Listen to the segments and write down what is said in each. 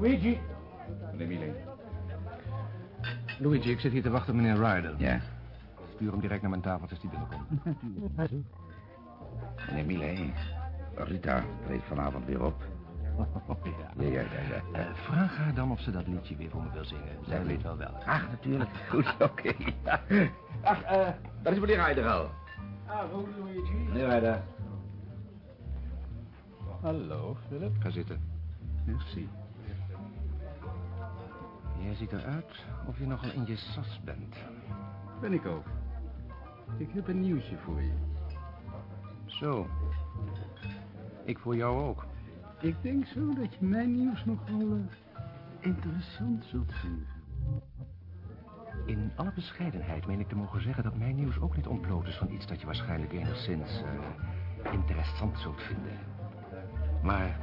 Luigi. Meneer. Luigi, ik zit hier te wachten op meneer Ryder. Ja. Stuur hem direct naar mijn tafel als hij binnenkomt. Meneer Millet, Rita treedt vanavond weer op. Ja, ja, ja, ja. Eh, vraag haar dan of ze dat liedje weer voor me wil zingen. Zij weet wel wel. Ach, natuurlijk. Goed, oké. Ach, eh, dat is meneer Ryder al. Ah, Luigi. Meneer Ryder. Hallo, Philip. Ga zitten. Merci. Jij ziet eruit of je nogal in je sas bent. Ben ik ook. Ik heb een nieuwtje voor je. Zo. Ik voor jou ook. Ik denk zo dat je mijn nieuws nogal eh, interessant zult vinden. In alle bescheidenheid meen ik te mogen zeggen dat mijn nieuws ook niet ontbloot is van iets dat je waarschijnlijk enigszins eh, interessant zult vinden. Maar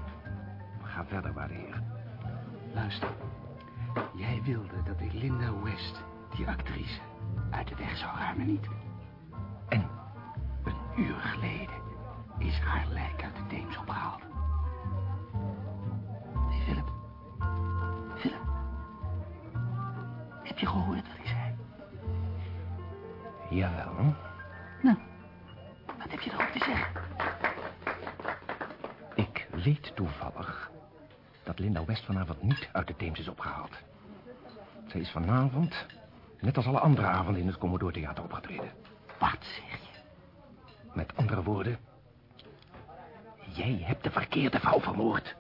ga verder, waarde heer. Luister. Jij wilde dat ik Linda West, die actrice, uit de weg zou ruimen, niet? En? Een uur geleden is haar lijk uit de Theems opgehaald. Philip. Philip. Heb je gehoord wat hij zei? Jawel. Nou, Linda West vanavond niet uit de Theems is opgehaald. Zij is vanavond, net als alle andere avonden in het Commodore Theater opgetreden. Wat zeg je? Met andere woorden, jij hebt de verkeerde vrouw vermoord.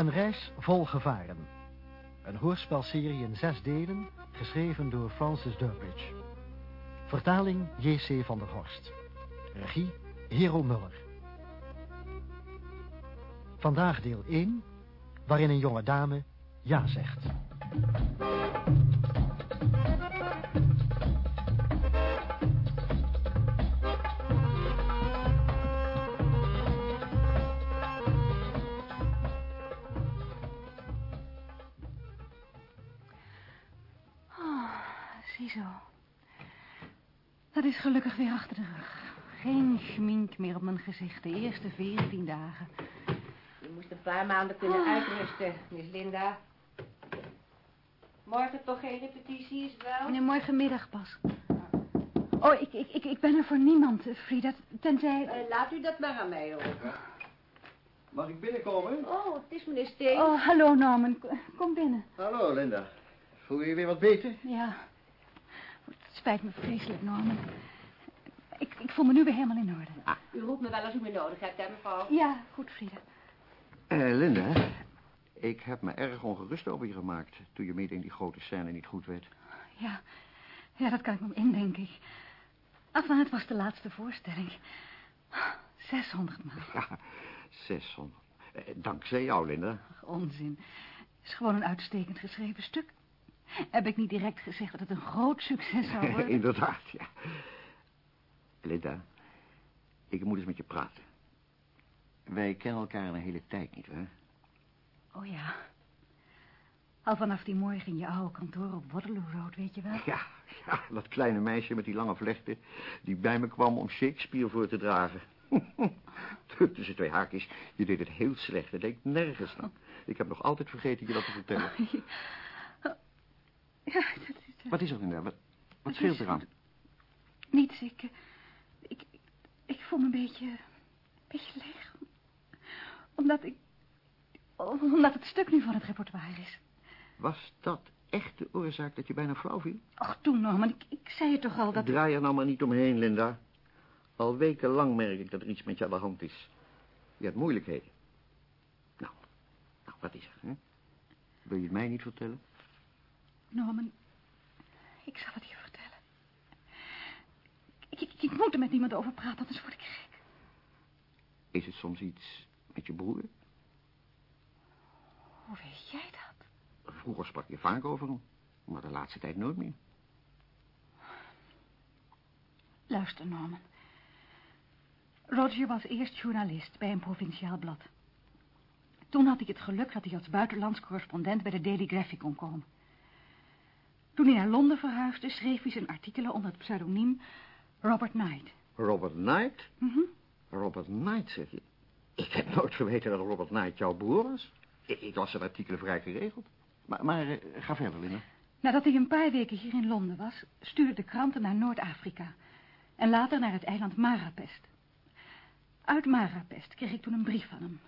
Een reis vol gevaren. Een hoorspelserie in zes delen, geschreven door Francis Durbridge. Vertaling J.C. van der Horst. Regie Hero Muller. Vandaag deel 1, waarin een jonge dame ja zegt. Dat is gelukkig weer achter de rug. Geen schmink meer op mijn gezicht de eerste veertien dagen. Je moest een paar maanden kunnen uitrusten, Miss Linda. Morgen toch geen repetitie, is het wel? Nee, morgenmiddag pas. Oh, ik, ik, ik, ik ben er voor niemand, eh, Frida. Tenzij... Eh, laat u dat maar aan mij over. Mag ik binnenkomen? Oh, het is meneer Steen. Oh, hallo Norman. Kom binnen. Hallo, Linda. Voel je je weer wat beter? Ja. Het spijt me vreselijk, Norman. Ik, ik voel me nu weer helemaal in orde. Ah, u roept me wel als u me nodig hebt, hè, mevrouw? Ja, goed, Frida. Eh, Linda, ik heb me erg ongerust over je gemaakt... toen je midden in die grote scène niet goed werd. Ja, ja dat kan ik me indenken. Ach, maar het was de laatste voorstelling. 600 maal. Ja, 600. Eh, dankzij jou, Linda. Ach, onzin. Het is gewoon een uitstekend geschreven stuk. Heb ik niet direct gezegd dat het een groot succes zou worden? Inderdaad, ja. Linda, ik moet eens met je praten. Wij kennen elkaar een hele tijd niet, hè? Oh ja. Al vanaf die morgen in je oude kantoor op Waterloo Road, weet je wel? Ja, ja, dat kleine meisje met die lange vlechten... die bij me kwam om Shakespeare voor te dragen. Tussen twee haakjes, je deed het heel slecht. Het deed nergens aan. Ik heb nog altijd vergeten je dat te vertellen. Ja, dat is... eh, Wat is er, Linda? Wat, wat Het scheelt is- eraan? Niets, ik, eh, ik... Ik voel me een beetje... Een beetje leeg. Omdat ik... Omdat het stuk nu van het repertoire is. Was dat echt de oorzaak dat je bijna flauw viel? Ach, toen Norman, ik, ik zei het toch al dat... Draai er nou maar niet omheen, Linda. Al wekenlang merk ik dat er iets met je aan de hand is. Je hebt moeilijkheden. Nou, nou wat is er, hè? Wil je het mij niet vertellen? Norman, ik zal het je vertellen. Ik, ik, ik moet er met niemand over praten, anders word ik gek. Is het soms iets met je broer? Hoe weet jij dat? Vroeger sprak je vaak over hem, maar de laatste tijd nooit meer. Luister, Norman. Roger was eerst journalist bij een provinciaal blad. Toen had hij het geluk dat hij als buitenlands correspondent bij de Daily Graphic kon komen. Toen hij naar Londen verhuisde, schreef hij zijn artikelen onder het pseudoniem Robert Knight. Robert Knight? Mhm. Robert Knight, zeg je? Ik heb nooit geweten dat Robert Knight jouw broer was. Ik, ik las zijn artikelen vrij geregeld. Maar, maar eh, ga verder, Linda. Nadat hij een paar weken hier in Londen was, stuurde de kranten naar Noord-Afrika. En later naar het eiland Marapest. Uit Marapest kreeg ik toen een brief van hem.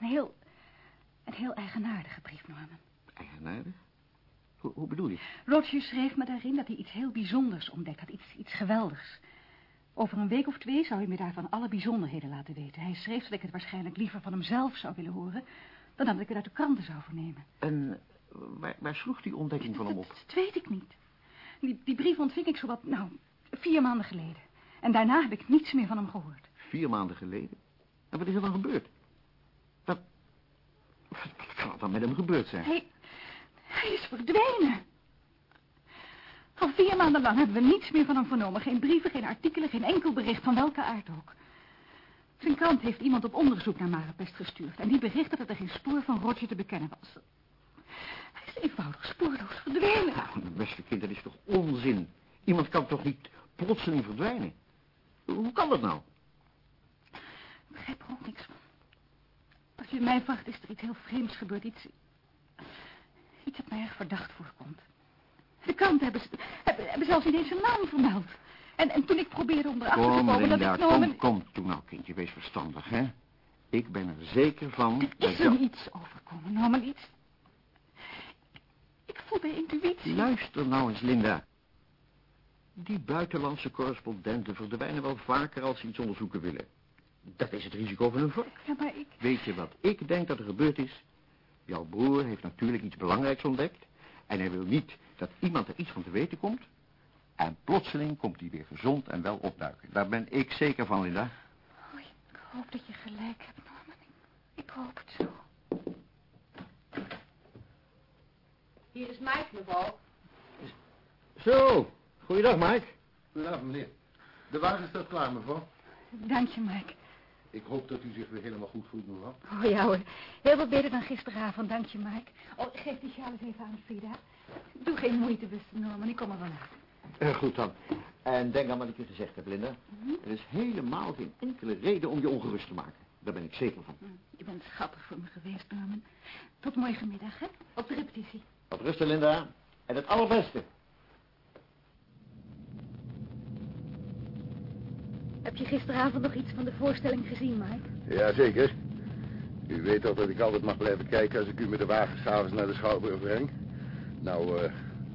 Een heel, een heel eigenaardige brief, Norman. Eigenaardig? Hoe, hoe bedoel je? Roger schreef me daarin dat hij iets heel bijzonders ontdekt had, iets, iets geweldigs. Over een week of twee zou hij me daarvan alle bijzonderheden laten weten. Hij schreef dat ik het waarschijnlijk liever van hemzelf zou willen horen... dan dat ik het uit de kranten zou vernemen. En waar, waar sloeg die ontdekking van hem op? Dat, dat weet ik niet. Die, die brief ontving ik zowat, nou, vier maanden geleden. En daarna heb ik niets meer van hem gehoord. Vier maanden geleden? En wat is er dan gebeurd? Wat, wat kan er dan met hem gebeurd zijn? Hij, hij is verdwenen. Al vier maanden lang hebben we niets meer van hem vernomen. Geen brieven, geen artikelen, geen enkel bericht van welke aard ook. Zijn krant heeft iemand op onderzoek naar Marapest gestuurd. En die berichtte dat er geen spoor van Roger te bekennen was. Hij is eenvoudig spoorloos verdwenen. Nou, beste kind, dat is toch onzin? Iemand kan toch niet plotseling verdwijnen? Hoe kan dat nou? Ik begrijp er ook niks van. Als je mij vraagt, is er iets heel vreemds gebeurd. Iets, iets dat mij erg verdacht voorkomt. De kranten hebben, hebben, hebben zelfs niet eens zijn naam vermeld. En, en toen ik probeerde om erachter te Kom, komen dat Linda, ik Norman... kom, kom. Toen nou, kindje, wees verstandig, hè? Ik ben er zeker van... Er dat is er iets overkomen, Norman, iets. Ik voel bij intuïtie. Luister nou eens, Linda. Die buitenlandse correspondenten verdwijnen wel vaker als ze iets onderzoeken willen. Dat is het risico van hun vak. Ja, maar ik... Weet je wat ik denk dat er gebeurd is? Jouw broer heeft natuurlijk iets belangrijks ontdekt. En hij wil niet dat iemand er iets van te weten komt. En plotseling komt hij weer gezond en wel opduiken. Daar ben ik zeker van, Linda. Oh, ik hoop dat je gelijk hebt, Norman. Ik, ik hoop het zo. Hier is Mike, mevrouw. Zo, goeiedag, Mike. Goedenavond, meneer. De wagen staat klaar, mevrouw. Dank je, Mike. Ik hoop dat u zich weer helemaal goed voelt, mevrouw. Oh ja hoor, heel wat beter dan gisteravond, dank je, Mike. Oh, geef die sjaal eens even aan Frida. Doe geen moeite, beste Norman, ik kom er wel uit. Eh, goed dan. En denk aan wat ik je gezegd heb, Linda. Er is helemaal geen enkele reden om je ongerust te maken. Daar ben ik zeker van. Je bent schattig voor me geweest, Norman. Tot morgenmiddag, hè? Op de repetitie. Wat rusten, Linda. En het allerbeste. Heb je gisteravond nog iets van de voorstelling gezien, Mike? Jazeker. U weet al dat ik altijd mag blijven kijken als ik u met de wagen s'avonds naar de Schouwburg breng. Nou, eh,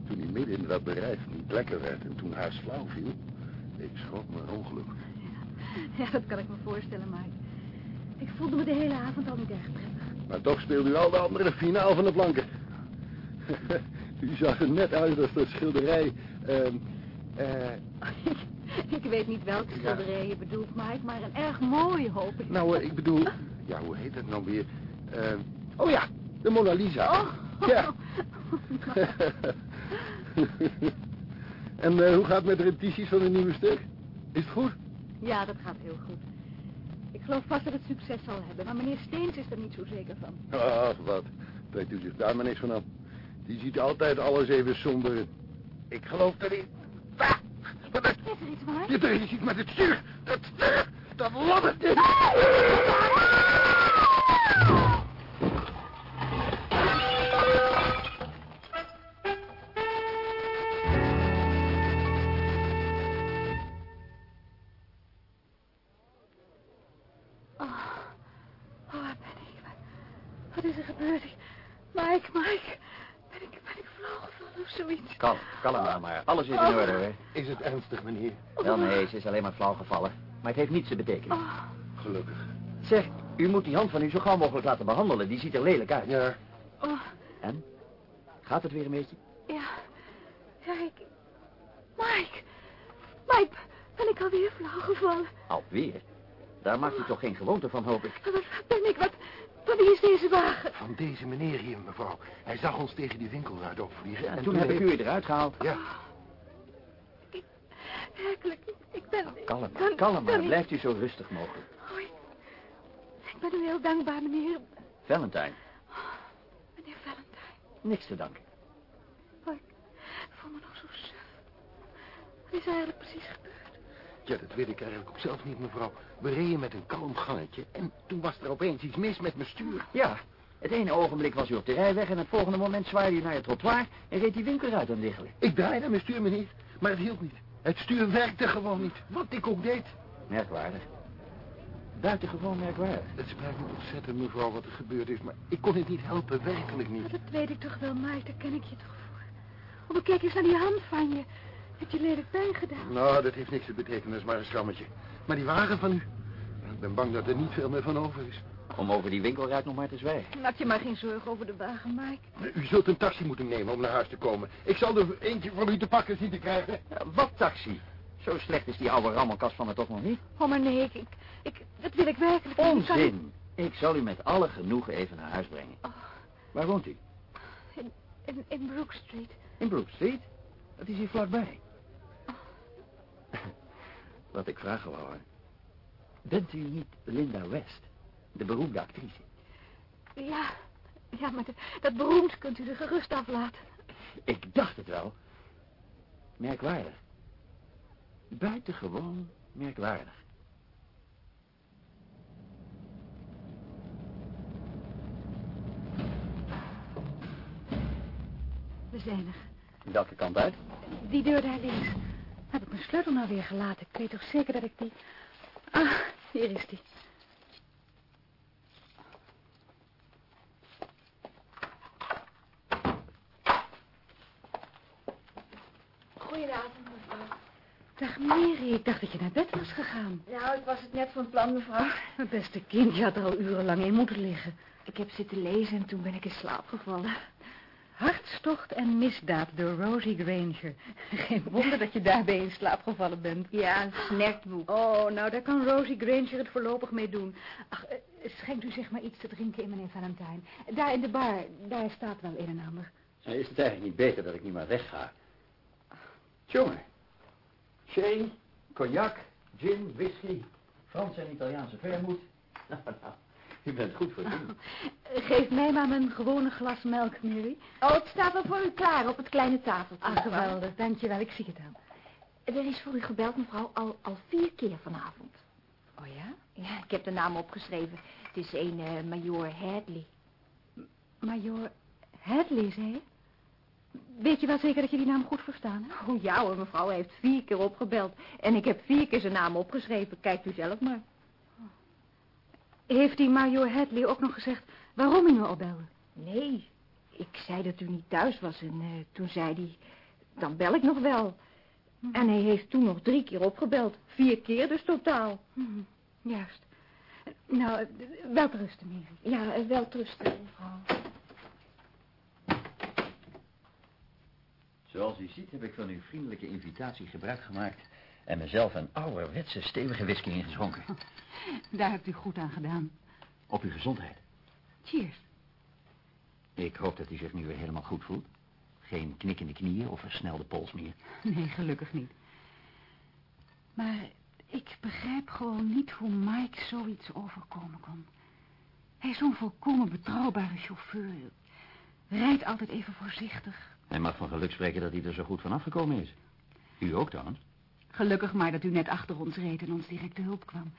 toen hij midden in dat bedrijf niet lekker werd en toen haar flauw viel, ik schrok me ongeluk. Ja, dat kan ik me voorstellen, Mike. Ik voelde me de hele avond al niet erg prettig. Maar toch speelde u al de andere finaal van de planken. u zag er net uit als dat schilderij. eh, ik weet niet welke schilderij je bedoelt, Mike, maar een erg mooie hoop ik. nou, eh, ik bedoel, ja, hoe heet dat nou weer? Ehm, oh ja, de Mona Lisa. Oh. Ja. en eh, hoe gaat het met de repetities van het nieuwe stuk? Is het goed? Ja, dat gaat heel goed. Ik geloof vast dat het succes zal hebben, maar meneer Steens is er niet zo zeker van. Ach, wat. Trekt u zich daar maar niks van aan. Die ziet altijd alles even somber. Ik geloof dat hij... Ah, iets, Mike? Je is iets met het stuur. Dat. Dat ladder. Kalm, nou maar. Alles is in Oh. orde, hè? Is het ernstig, meneer? Wel, nee, ze is alleen maar flauw gevallen. Maar het heeft niets te betekenen. Oh, Gelukkig. Zeg, u moet die hand van u zo gauw mogelijk laten behandelen. Die ziet er lelijk uit. Ja, oh, En? Gaat het weer een beetje? ja. Ja, ik... Mike, Mike, ben ik alweer flauw gevallen? Alweer? Daar maakt u toch geen gewoonte van, hoop ik. Wat ben ik? Wat, van wie is deze wagen? van deze meneer hier, mevrouw. Hij zag ons tegen die winkelruit opvliegen. En toen heb ik u eruit gehaald. Ja, Werkelijk, ik ben... Kalm kan- maar, kalm maar. ik- Blijft u zo rustig mogelijk. Oh, ik- ik ben u heel dankbaar, meneer. Valentine. Meneer Valentine. Niks te danken. Maar ik voel me nog zo suf. Wat is er eigenlijk precies gebeurd? Ja, dat weet ik eigenlijk ook zelf niet, mevrouw. We reden met een kalm gangetje en toen was er opeens iets mis met mijn stuur. Ja, het ene ogenblik was u op de rijweg en het volgende moment zwaaide u naar het trottoir en reed die winkel uit aan diggelen. Ik draaide mijn stuur me niet, maar het hield niet. Het stuur werkte gewoon niet, wat ik ook deed. Merkwaardig. Buitengewoon merkwaardig. Het spijt me ontzettend, mevrouw, wat er gebeurd is, maar ik kon het niet helpen, werkelijk niet. Maar dat weet ik toch wel, Mike, daar ken ik je toch voor. Oh, kijk eens naar die hand van je. Heb je lelijk pijn gedaan? Nou, dat heeft niks te betekenen, dat is maar een schrammetje. Maar die wagen van u, ik ben bang dat er niet veel meer van over is. Om over die winkelruit nog maar te zwijgen. Maak je maar geen zorgen over de wagen, Mike. U zult een taxi moeten nemen om naar huis te komen. Ik zal er eentje voor u te pakken zien te krijgen. Ja, wat taxi? Zo slecht is die oude rammelkast van me toch nog niet? Oh, maar nee, ik, ik, ik dat wil ik werkelijk niet. Ik kan niet- Onzin. Ik zal u met alle genoegen even naar huis brengen. Oh. Waar woont u? In, in, in Brook Street. In Brook Street? Dat is hier vlakbij. Wat ik vragen wou. hè. Bent u niet Linda West, de beroemde actrice? Ja, ja, maar dat, dat beroemd kunt u er gerust aflaten. Ik dacht het wel. Merkwaardig. Buitengewoon merkwaardig. We zijn er. Welke kant uit? Die deur daar links. Heb ik mijn sleutel nou weer gelaten? Ik weet toch zeker dat ik die... Ah, hier is die. Goedenavond, mevrouw. Dag Mary, ik dacht dat je naar bed was gegaan. Nou, ik was het net van plan, mevrouw. Mijn beste kind, je had er al urenlang in moeten liggen. Ik heb zitten lezen en toen ben ik in slaap gevallen. Hartstocht en misdaad door Rosie Granger. Geen wonder dat je daarbij in slaap gevallen bent. Ja, een snertboek. Oh, nou, daar kan Rosie Granger het voorlopig mee doen. Ach, eh, schenkt u zeg maar iets te drinken in, meneer Valentine. Daar in de bar, daar staat wel een en ander. Is het eigenlijk niet beter dat ik niet maar wegga? Jongen. Sherry, cognac, gin, whisky, Frans en Italiaanse vermoed. Nou, nou, u bent goed voor doen. Geef mij maar mijn gewone glas melk, Mary. Oh, het staat wel voor u klaar op het kleine tafeltje. Ah, geweldig. Dankjewel, ik zie het aan. Er is voor u gebeld, mevrouw, al, al vier keer vanavond. Oh ja? Ja, ik heb de naam opgeschreven. Het is een eh, Major Hadley. Major Hadley, zei je? Weet je wel zeker dat je die naam goed verstaan hebt? Oh ja hoor, mevrouw hij heeft vier keer opgebeld. En ik heb vier keer zijn naam opgeschreven. Kijkt u zelf maar. Heeft die Major Hadley ook nog gezegd waarom hij me opbelde? Nee, ik zei dat u niet thuis was en eh, toen zei hij... Dan bel ik nog wel. En hij heeft toen nog drie keer opgebeld. Vier keer dus totaal. Hm, juist. Nou, eh, wel rusten, Mary. Ja, eh, wel trusten, mevrouw. Zoals u ziet heb ik van uw vriendelijke invitatie gebruik gemaakt... en mezelf een ouderwetse stevige whisky ingeschonken. Daar hebt u goed aan gedaan. Op uw gezondheid. Cheers. Ik hoop dat u zich nu weer helemaal goed voelt. Geen knik in de knieën of versnelde pols meer. Nee, gelukkig niet. Maar ik begrijp gewoon niet hoe Mike zoiets overkomen kon. Hij is zo'n volkomen betrouwbare chauffeur. Rijdt altijd even voorzichtig. Hij mag van geluk spreken dat hij er zo goed van afgekomen is. U ook trouwens. Gelukkig maar dat u net achter ons reed en ons direct te hulp kwam.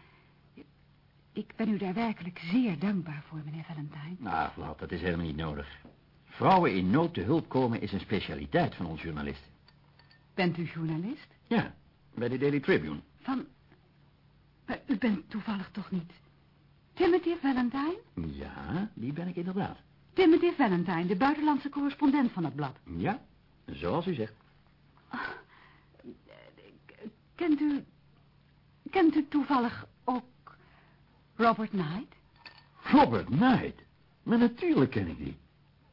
Ik ben u daar werkelijk zeer dankbaar voor, meneer Valentine. Nou, Vlad, dat is helemaal niet nodig. Vrouwen in nood te hulp komen is een specialiteit van ons journalisten. Bent u journalist? Ja, bij de Daily Tribune. Van... Maar u bent toevallig toch niet... Timothy Valentine? Ja, die ben ik inderdaad. Timothy Valentine, de buitenlandse correspondent van het blad. Ja, zoals u zegt. Kent u... Kent u toevallig ook Robert Knight? Robert Knight? Maar natuurlijk ken ik die.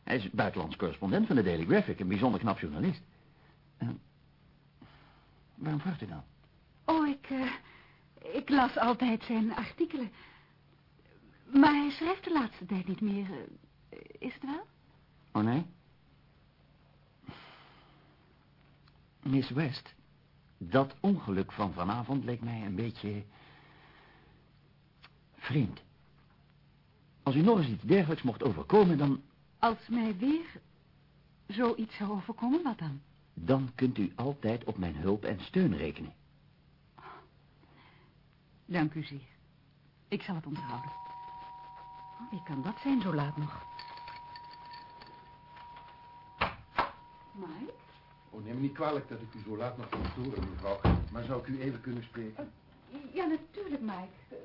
Hij is buitenlands correspondent van de Daily Graphic, een bijzonder knap journalist. En waarom vraagt u dan? Oh, ik... eh, ik las altijd zijn artikelen. Maar hij schrijft de laatste tijd niet meer. eh, is het wel? Oh, nee? Miss West, dat ongeluk van vanavond leek mij een beetje... vreemd. Als u nog eens iets dergelijks mocht overkomen, dan... Als mij weer zoiets zou overkomen, wat dan? Dan kunt u altijd op mijn hulp en steun rekenen. Dank u zeer. Ik zal het onthouden. Oh, wie kan dat zijn zo laat nog? Mike? Oh, neem me niet kwalijk dat ik u zo laat nog kan storen, mevrouw. Maar zou ik u even kunnen spreken? Ja, natuurlijk, Mike. Eh,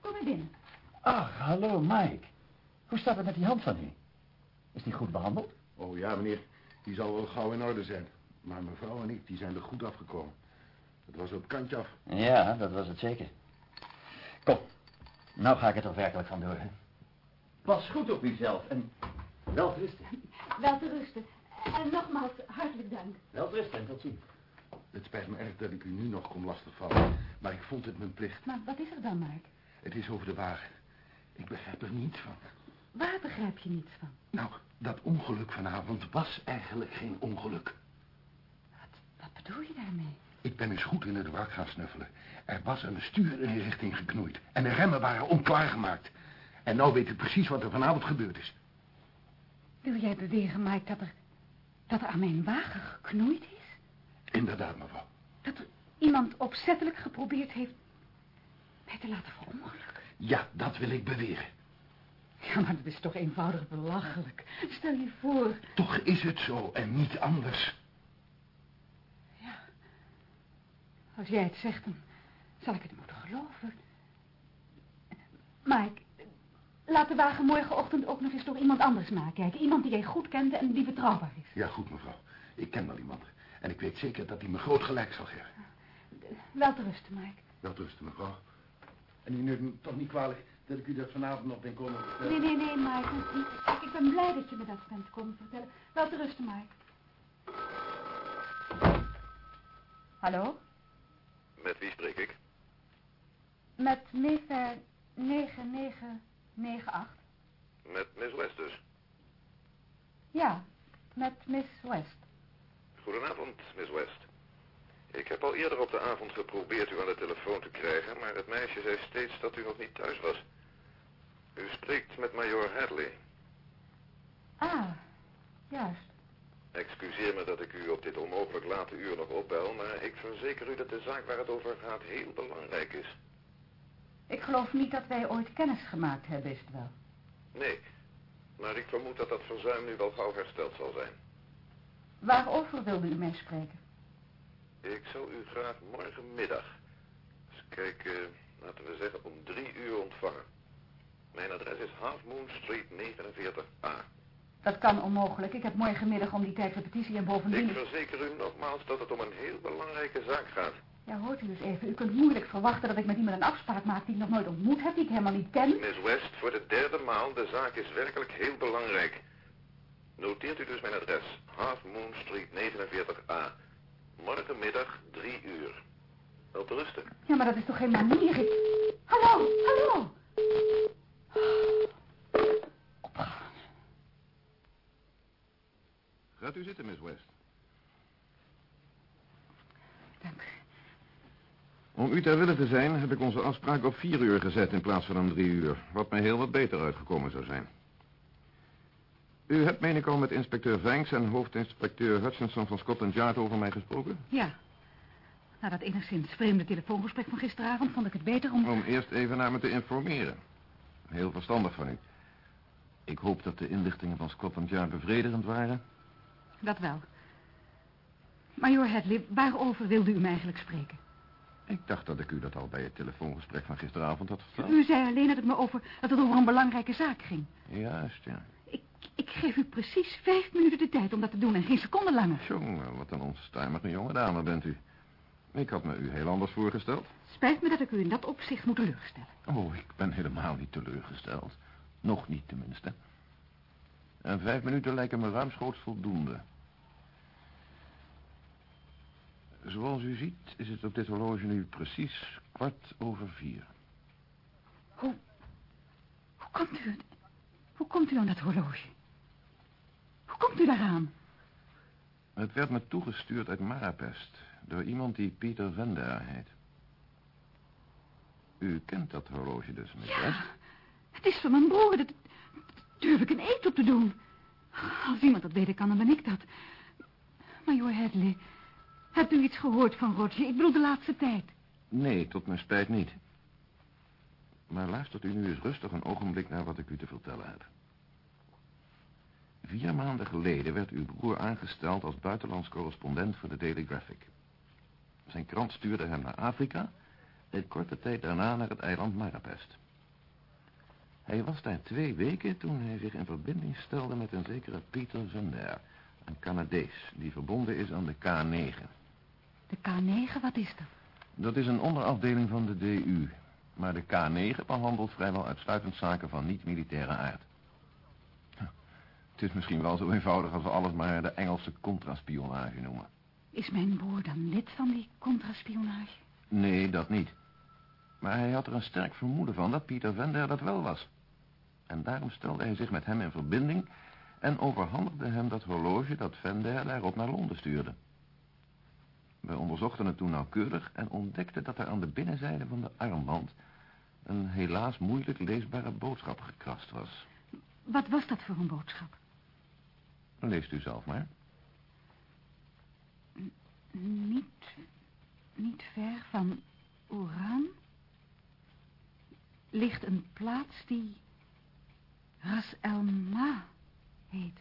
Kom maar binnen. Ach, hallo, Mike. Hoe staat het met die hand van u? Is die goed behandeld? Oh ja, meneer. Die zal wel gauw in orde zijn. Maar mevrouw en ik, die zijn er goed afgekomen. Het was op kantje af. Ja, dat was het zeker. Kom, nou ga ik het er werkelijk van door. Hè? Pas goed op uzelf en wel rusten. Wel te rusten. En nogmaals, hartelijk dank. Wel en tot ziens. Het spijt me erg dat ik u nu nog kom lastigvallen. Maar ik vond het mijn plicht. Maar wat is er dan, Mike? Het is over de wagen. Ik begrijp er niets van. Waar begrijp je niets van? Nou, dat ongeluk vanavond was eigenlijk geen ongeluk. Wat bedoel je daarmee? Ik ben eens goed in het wrak gaan snuffelen. Er was een stuur in een richting geknoeid. En de remmen waren onklaargemaakt. En nou weet u precies wat er vanavond gebeurd is. Wil jij beweren, Mike, dat er, dat er aan mijn wagen geknoeid is? Inderdaad, mevrouw. Dat er iemand opzettelijk geprobeerd heeft mij te laten verongelukken? Ja, dat wil ik beweren. Ja, maar dat is toch eenvoudig belachelijk. Stel je voor... Toch is het zo en niet anders. Als jij het zegt, dan zal ik het moeten geloven. Mike, Laat de wagen morgenochtend ook nog eens door iemand anders nakijken. Iemand die jij goed kent en die betrouwbaar is. Ja, goed, mevrouw. Ik ken wel iemand. En ik weet zeker dat hij me groot gelijk zal geven. Wel te rusten, Mike. Wel te rusten, mevrouw. En u neemt me toch niet kwalijk dat ik u dat vanavond nog ben komen vertellen? Nee, nee, nee, Mike. Ik, ik ben blij dat je me dat bent komen vertellen. Wel te rusten, Mike. Hallo? Met wie spreek ik? Met 9,9... 9-8. Met Miss West dus? Ja, met Miss West. Goedenavond, Miss West. Ik heb al eerder op de avond geprobeerd u aan de telefoon te krijgen... maar het meisje zei steeds dat u nog niet thuis was. U spreekt met majoor Hadley. Ah, juist. Excuseer me dat ik u op dit onmogelijk late uur nog opbel... maar ik verzeker u dat de zaak waar het over gaat heel belangrijk is. Ik geloof niet dat wij ooit kennis gemaakt hebben, is het wel. Nee, maar ik vermoed dat dat verzuim nu wel gauw hersteld zal zijn. Waarover wilde u mij spreken? Ik zou u graag morgenmiddag, eens kijken, laten we zeggen om drie uur ontvangen. Mijn adres is Half Moon Street 49A. Dat kan onmogelijk. Ik heb morgenmiddag om die tijd repetitie en bovendien... Ik verzeker u nogmaals dat het om een heel belangrijke zaak gaat. Ja, hoort u eens even. U kunt moeilijk verwachten dat ik met iemand een afspraak maak die ik nog nooit ontmoet heb, die ik helemaal niet ken. Miss West, voor de derde maal, de zaak is werkelijk heel belangrijk. Noteert u dus mijn adres. Half Moon Street 49A. Morgenmiddag drie uur. Wel te rusten. Ja, maar dat is toch geen manier? Ik... Hallo, hallo. Opgehangen. Gaat u zitten, Miss West. Dank u. Om u ter wille te zijn, heb ik onze afspraak op vier uur gezet in plaats van om drie uur. Wat mij heel wat beter uitgekomen zou zijn. U hebt, meen ik al, met inspecteur Vanks en hoofdinspecteur Hutchinson van Scotland Yard over mij gesproken? Ja. Na dat enigszins vreemde telefoongesprek van gisteravond vond ik het beter om... Om eerst even naar me te informeren. Heel verstandig van u. Ik hoop dat de inlichtingen van Scotland Yard bevredigend waren. Dat wel. Majoor Hadley, waarover wilde u mij eigenlijk spreken? Ik dacht dat ik u dat al bij het telefoongesprek van gisteravond had verteld. U zei alleen dat het, me over, dat het over een belangrijke zaak ging. Juist, ja. Ik, ik geef u precies vijf minuten de tijd om dat te doen en geen seconde langer. Jongen, wat een onstuimige jonge dame bent u. Ik had me u heel anders voorgesteld. Spijt me dat ik u in dat opzicht moet teleurstellen. Oh, ik ben helemaal niet teleurgesteld. Nog niet tenminste. En vijf minuten lijken me ruimschoots voldoende. Zoals u ziet is het op dit horloge nu precies kwart over vier. Hoe, hoe komt u, hoe komt u aan dat horloge? Hoe komt u daaraan? Het werd me toegestuurd uit Marapest door iemand die Pieter Venda heet. U kent dat horloge dus, Miss West? Het is van mijn broer. Dat, durf ik een eet op te doen. Als iemand dat weten kan, dan ben ik dat. Major Hadley, hebt u iets gehoord van Roger? Ik bedoel de laatste tijd. Nee, tot mijn spijt niet. Maar luistert u nu eens rustig een ogenblik naar wat ik u te vertellen heb. Vier maanden geleden werd uw broer aangesteld als buitenlands correspondent voor de Daily Graphic. Zijn krant stuurde hem naar Afrika en korte tijd daarna naar het eiland Marapest. Hij was daar twee weken toen hij zich in verbinding stelde met een zekere Peter Zender, een Canadees die verbonden is aan de K9. De K9, wat is dat? Dat is een onderafdeling van de DU, maar de K9 behandelt vrijwel uitsluitend zaken van niet-militaire aard. Het is misschien wel zo eenvoudig als we alles maar de Engelse contraspionage noemen. Is mijn broer dan lid van die contraspionage? Nee, dat niet. Maar hij had er een sterk vermoeden van dat Pieter Vender dat wel was. En daarom stelde hij zich met hem in verbinding en overhandigde hem dat horloge dat Vender daarop naar Londen stuurde. We onderzochten het toen nauwkeurig en ontdekten dat er aan de binnenzijde van de armband een helaas moeilijk leesbare boodschap gekrast was. Wat was dat voor een boodschap? Leest u zelf maar. Niet, niet ver van Oran ligt een plaats die Ras El Ma heet.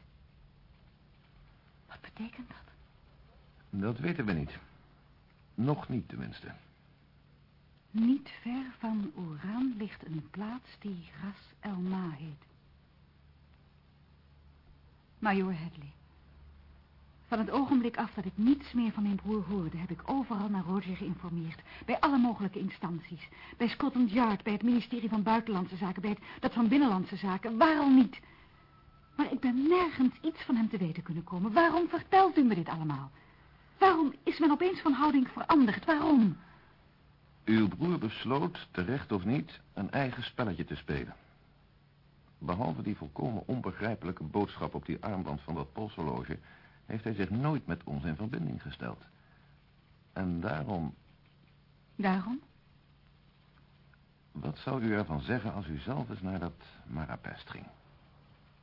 Wat betekent dat? Dat weten we niet. Nog niet tenminste. Niet ver van Oran ligt een plaats die Ras El Ma heet. Major Hadley. Van het ogenblik af dat ik niets meer van mijn broer hoorde... heb ik overal naar Roger geïnformeerd. Bij alle mogelijke instanties. Bij Scotland Yard, bij het ministerie van Buitenlandse Zaken... bij het, dat van Binnenlandse Zaken. Waarom niet? Maar ik ben nergens iets van hem te weten kunnen komen. Waarom vertelt u me dit allemaal? Waarom is men opeens van houding veranderd? Waarom? Uw broer besloot, terecht of niet, een eigen spelletje te spelen. Behalve die volkomen onbegrijpelijke boodschap op die armband van dat polshorloge... heeft hij zich nooit met ons in verbinding gesteld. En daarom... Daarom? Wat zou u ervan zeggen als u zelf eens naar dat Marapest ging?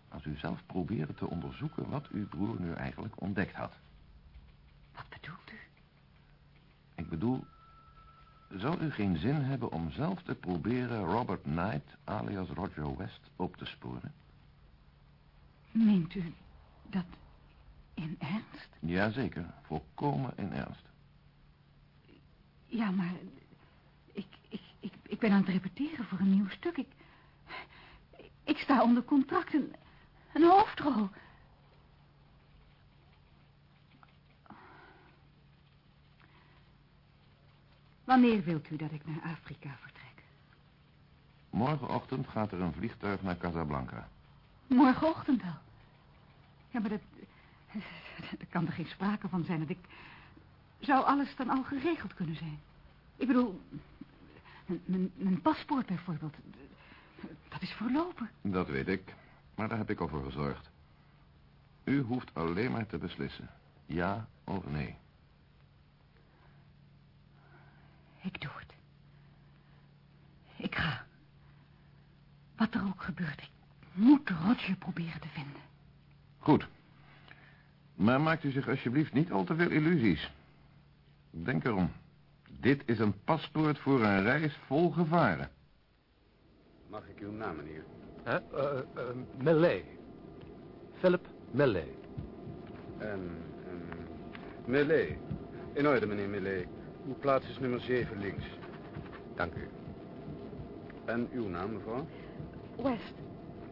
Als u zelf probeerde te onderzoeken wat uw broer nu eigenlijk ontdekt had. Wat bedoelt u? Ik bedoel, zou u geen zin hebben om zelf te proberen Robert Knight, alias Roger West, op te sporen? Meent u dat in ernst? Jazeker, volkomen in ernst. Ja, maar ik, ik, ik, ik ben aan het repeteren voor een nieuw stuk. Ik, ik sta onder contract, een, een hoofdrol. Wanneer wilt u dat ik naar Afrika vertrek? Morgenochtend gaat er een vliegtuig naar Casablanca. Morgenochtend al. Ja, maar dat... Er kan er geen sprake van zijn dat ik... Zou alles dan al geregeld kunnen zijn? Ik bedoel... Mijn, mijn paspoort bijvoorbeeld. Dat is voorlopen. Dat weet ik, maar daar heb ik al voor gezorgd. U hoeft alleen maar te beslissen. Ja of nee. Ik doe het. Ik ga. Wat er ook gebeurt, ik moet Roger proberen te vinden. Goed. Maar maakt u zich alsjeblieft niet al te veel illusies. Denk erom. Dit is een paspoort voor een reis vol gevaren. Mag ik uw naam, meneer? Hè? Uh, uh, Melee. Philip Melee. En, en... Melee. In orde, meneer Melee. Uw plaats is nummer 7 links. Dank u. En uw naam, mevrouw? West.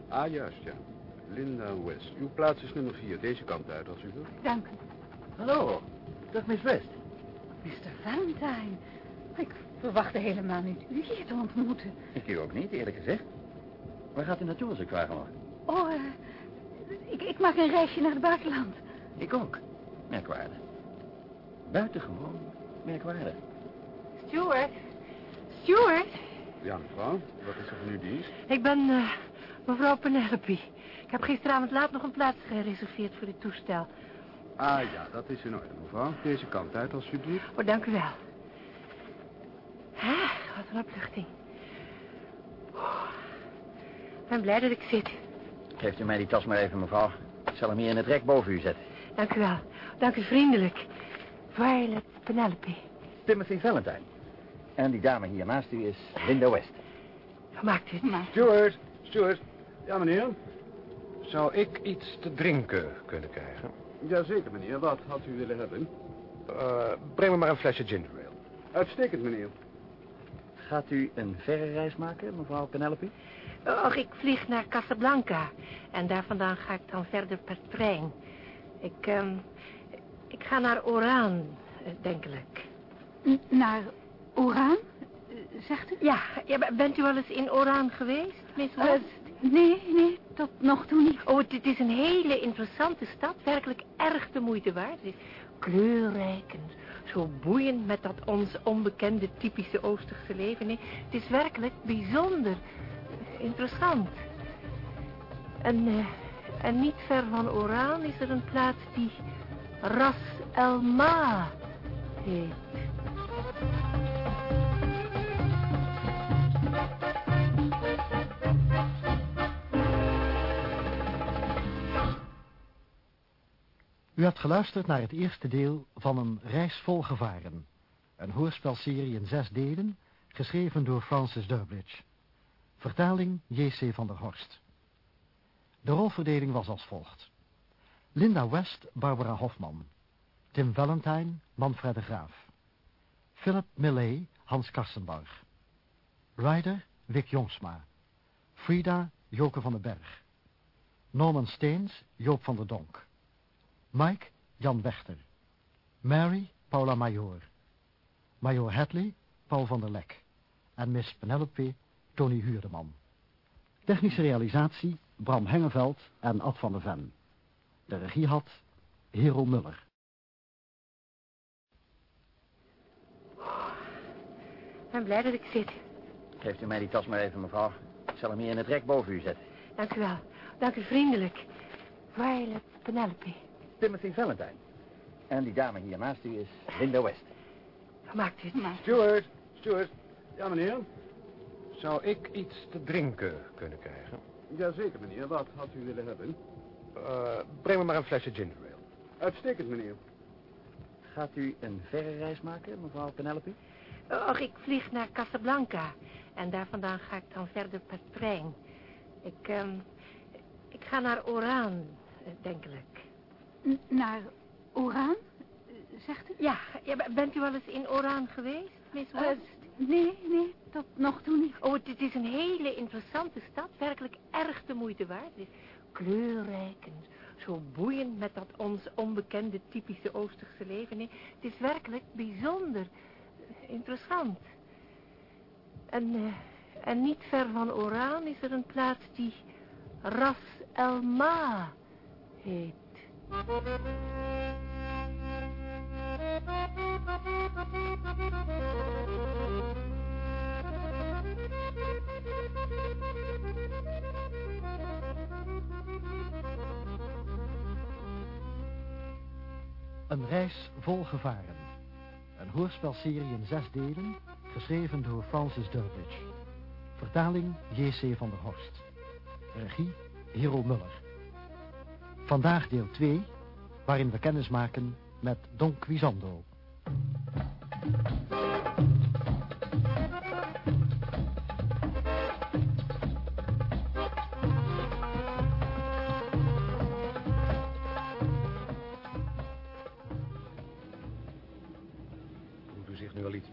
Ah, juist, ja. Linda West. Uw plaats is nummer 4. Deze kant uit, als u wilt. Dank u. Hallo, dag Miss West. Mr. Valentine. Ik verwachtte helemaal niet u hier te ontmoeten. Ik u ook niet, eerlijk gezegd. Waar gaat u naartoe als ik vragen mag? Oh, uh, ik, ik maak een reisje naar het buitenland. Ik ook. Merkwaardig. Buitengewoon merkwaardig. Stuart. Stuart. Ja, mevrouw. Wat is er van uw dienst? Ik ben uh, mevrouw Penelope. Ik heb gisteravond laat nog een plaats gereserveerd voor dit toestel. Ah ja, dat is in orde, mevrouw. Deze kant uit, alsjeblieft. Oh, dank u wel. Hè, wat een opluchting. ben blij dat ik zit. Geeft u mij die tas maar even, mevrouw. Ik zal hem hier in het rek boven u zetten. Dank u wel. Dank u vriendelijk. Violet Penelope. Timothy Valentine. En die dame hier naast u is Linda West. Maakt u het. Maar Stuart, Stuart. Ja, meneer. Zou ik iets te drinken kunnen krijgen? Jazeker, meneer. Wat had u willen hebben? Eh, breng me maar een flesje ginger ale. Uitstekend, meneer. Gaat u een verre reis maken, mevrouw Penelope? Och, ik vlieg naar Casablanca. En daar vandaan ga ik dan verder per trein. Ik, ehm, ik ga naar Oran, denkelijk. naar Oran, zegt u? Ja, bent u wel eens in Oran geweest, Miss Eh, West? nee, nee, tot nog toe niet. Oh, het, is een hele interessante stad. Werkelijk erg de moeite waard. Het is kleurrijk en zo boeiend met dat ons onbekende typische Oosterse leven. Nee, het is werkelijk bijzonder interessant. En, eh, en niet ver van Oran is er een plaats die Ras El Ma heet. U hebt geluisterd naar het eerste deel van een reis vol gevaren. Een hoorspelserie in zes delen, geschreven door Francis Durbridge. Vertaling J.C. van der Horst. De rolverdeling was als volgt. Linda West, Barbara Hofman. Tim Valentine, Manfred de Graaf. Philip Millet, Hans Karstenbarg. Ryder, Wick Jongsma. Frida, Joke van den Berg. Norman Steens, Joop van der Donk. Mike, Jan Wechter. Mary, Paula Major. Major Hadley, Paul van der Lek. En Miss Penelope, Tony Huurdeman. Technische realisatie, Bram Hengeveld en Ad van der Ven. De regie had Hero Muller. Ben blij dat ik zit. Geeft u mij die tas maar even, mevrouw. Ik zal hem hier in het rek boven u zetten. Dank u wel. Dank u vriendelijk. Violet Penelope. Timothy Valentine. En die dame hier naast u is Linda West. Maakt u het. Maar Stuart, Stuart. Ja, meneer. Zou ik iets te drinken kunnen krijgen? Jazeker, meneer. Wat had u willen hebben? Eh, breng me maar een flesje ginger ale. Uitstekend, meneer. Gaat u een verre reis maken, mevrouw Penelope? Och, ik vlieg naar Casablanca. En daar vandaan ga ik dan verder per trein. Ik, ehm, ik ga naar Oran, eh, denkelijk. n- naar Oran, eh, zegt u? Ja, bent u wel eens in Oran geweest, Miss Eh, West? nee, nee, tot nog toe niet. Oh, het, het is een hele interessante stad. Werkelijk erg de moeite waard. Het is kleurrijk en zo boeiend met dat ons onbekende typische Oosterse leven. Nee, het is werkelijk bijzonder interessant. En, eh, en niet ver van Oran is er een plaats die Ras El Ma heet. Een reis vol gevaren. Een hoorspelserie in zes delen, geschreven door Francis Durbridge. Vertaling J.C. van der Horst. Regie Hero Muller. Vandaag deel 2, waarin we kennis maken met Don Quisando.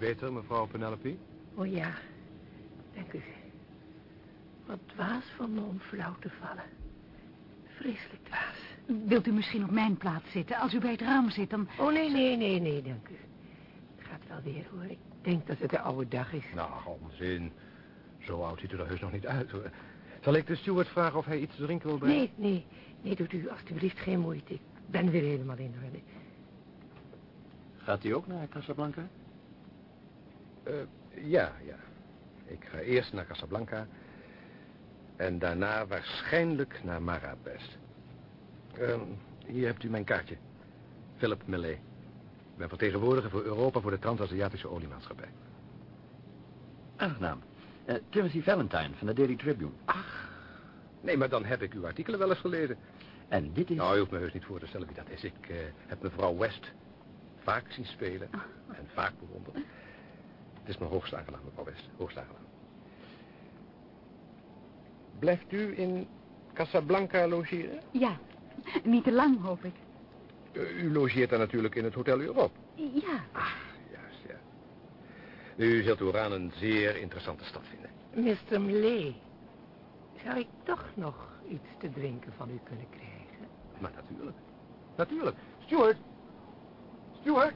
Beter, mevrouw Penelope? Oh ja, dank u. Wat dwaas van me om flauw te vallen. Vreselijk dwaas. Wilt u misschien op mijn plaats zitten? Als u bij het raam zit, dan... Oh, nee, nee, nee, nee, dank u. Het gaat wel weer, hoor. Ik denk dat het de oude dag is. Nou, onzin. Zo oud ziet u er heus nog niet uit, hoor. Zal ik de steward vragen of hij iets te drinken wil brengen? Nee, nee, nee, doet u alstublieft geen moeite. Ik ben weer helemaal in orde. Gaat u ook naar Casablanca? Eh, ja, ja. Ik ga eerst naar Casablanca. En daarna waarschijnlijk naar Marabest. Ehm, hier hebt u mijn kaartje. Philip Millet. Ik ben vertegenwoordiger voor Europa voor de Trans-Aziatische Oliemaatschappij. Aangenaam. Eh, Timothy Valentine van de Daily Tribune. Ach, Nee, maar dan heb ik uw artikelen wel eens gelezen. En dit is... Nou, u hoeft me heus niet voor te stellen wie dat is. Ik eh, heb mevrouw West vaak zien spelen en vaak bewonderd. Het is me hoogst aangenaam, mevrouw West. Hoogst aangenaam. Blijft u in Casablanca logeren? Ja, niet te lang, hoop ik. Eh, u logeert dan natuurlijk in het Hotel Europe. Ja. Juist, ja. U zult Oran een zeer interessante stad vinden. Mr. Millet, zou ik toch nog iets te drinken van u kunnen krijgen? Maar natuurlijk. Natuurlijk. Stuart! Stuart!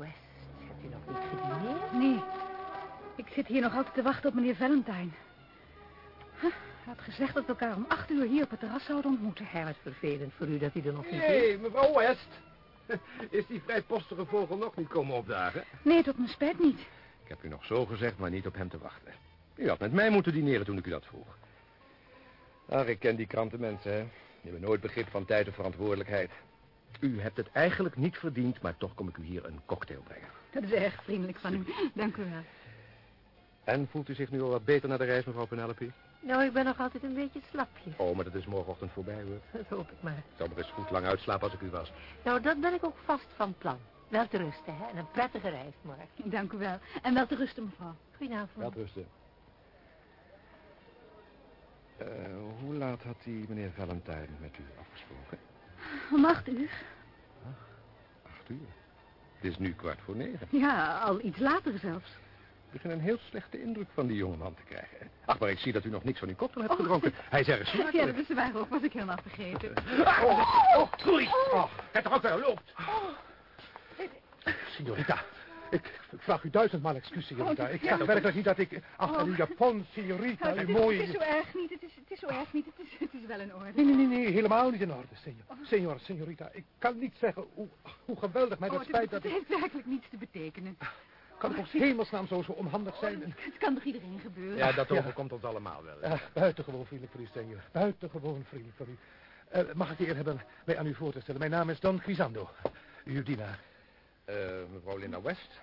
West. Hebt u nog niet gedineerd? Nee. Ik zit hier nog altijd te wachten op meneer Valentine. Huh, hij had gezegd dat we elkaar om acht uur hier op het terras zouden ontmoeten. Hij was vervelend voor u dat hij er nog niet is. mevrouw West. Is die vrijpostige vogel nog niet komen opdagen? Nee, tot mijn spijt niet. Ik heb u nog zo gezegd, maar niet op hem te wachten. U had met mij moeten dineren toen ik u dat vroeg. Ach, ik ken die krantenmensen, hè. Die hebben nooit begrip van tijd en verantwoordelijkheid. U hebt het eigenlijk niet verdiend, maar toch kom ik u hier een cocktail brengen. Dat is erg vriendelijk van u. Dank u wel. En voelt u zich nu al wat beter na de reis, mevrouw Penelope? Nou, ik ben nog altijd een beetje slapjes. Oh, maar dat is morgenochtend voorbij, hoor. Dat hoop ik maar. Ik zou maar eens goed lang uitslapen als ik u was. Nou, dat ben ik ook vast van plan. Wel te rusten, hè. En een prettige reis morgen. Dank u wel. En wel te rusten, mevrouw. Goedenavond. Wel rusten. Eh, hoe laat had die meneer Valentine met u afgesproken? Om acht uur. Acht uur. Het is nu kwart voor negen. Ja, al iets later zelfs. Ik begin een heel slechte indruk van die jongeman te krijgen. Ach, maar ik zie dat u nog niks van uw cocktail hebt Oh. gedronken. Hij is erg Ja, smakelijk. dat is waar ook. Was ik helemaal vergeten. Oh, oh, sorry. Oh, het toch ook weer loopt. Signorita, ik, ik vraag u duizendmaal excuus, signorita. Oh, Ik zeg werkelijk niet dat ik... Ach, Oh. uw japon, signorita, Het uw is, mooie... het is zo erg niet. Het is, het is zo erg niet. Het is, het is wel in orde. Nee, nee, nee, nee, helemaal niet in orde, senor. Senor, signorita, ik kan niet zeggen hoe, hoe geweldig mij Oh, dat het, spijt het dat ik... heeft werkelijk niets te betekenen. Kan op hemelsnaam zo, zo onhandig zijn? Het kan toch iedereen gebeuren? Ja, dat overkomt ons allemaal wel. Uh, buitengewoon vriendelijk voor u, senor. Buitengewoon vriendelijk voor u. Eh, mag ik de eer hebben mij aan u voor te stellen? Mijn naam is Don Grisando, uw dienaar. Eh, mevrouw Linda West.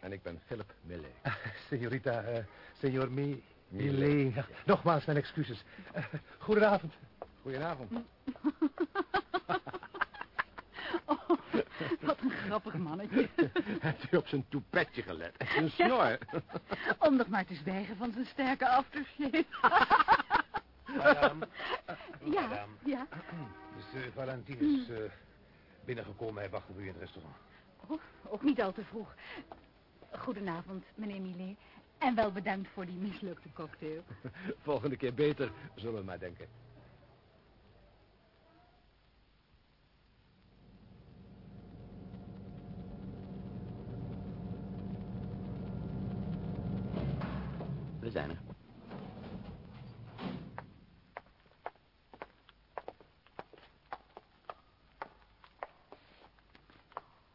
En ik ben Philip Millet. Ah, Signorita, eh senor Mi... Millet. Millet. Ja, Nogmaals mijn excuses. Eh, goedenavond. Goedenavond. Oh, wat een grappig mannetje. Hebt u op zijn toepetje gelet? Zijn snor. Om nog maar te zwijgen van zijn sterke aftershave. Madame. Ja, Madame. ja. Dus Valentine is eh, binnengekomen. Hij wacht op u in het restaurant. Oh, ook niet al te vroeg. Goedenavond, meneer Millet. En wel bedankt voor die mislukte cocktail. Volgende keer beter, zullen we maar denken. We zijn er.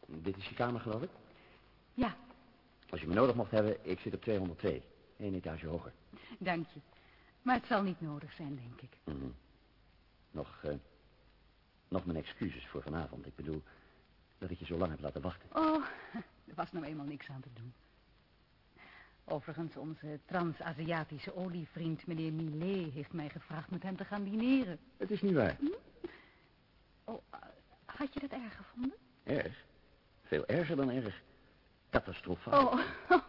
Dit is je kamer, geloof ik? Ja, Als je me nodig mocht hebben, ik zit op 202. Eén etage hoger. dank je. Maar het zal niet nodig zijn, denk ik. Mhm. Nog, eh, nog mijn excuses voor vanavond. Ik bedoel, dat ik je zo lang heb laten wachten. Oh, er was nou eenmaal niks aan te doen. Overigens, onze trans-Aziatische olievriend, meneer Millet, heeft mij gevraagd met hem te gaan dineren. Het is niet waar. Oh, eh, had je dat erg gevonden? Erg. Veel erger dan erg. Catastrofaal. Oh,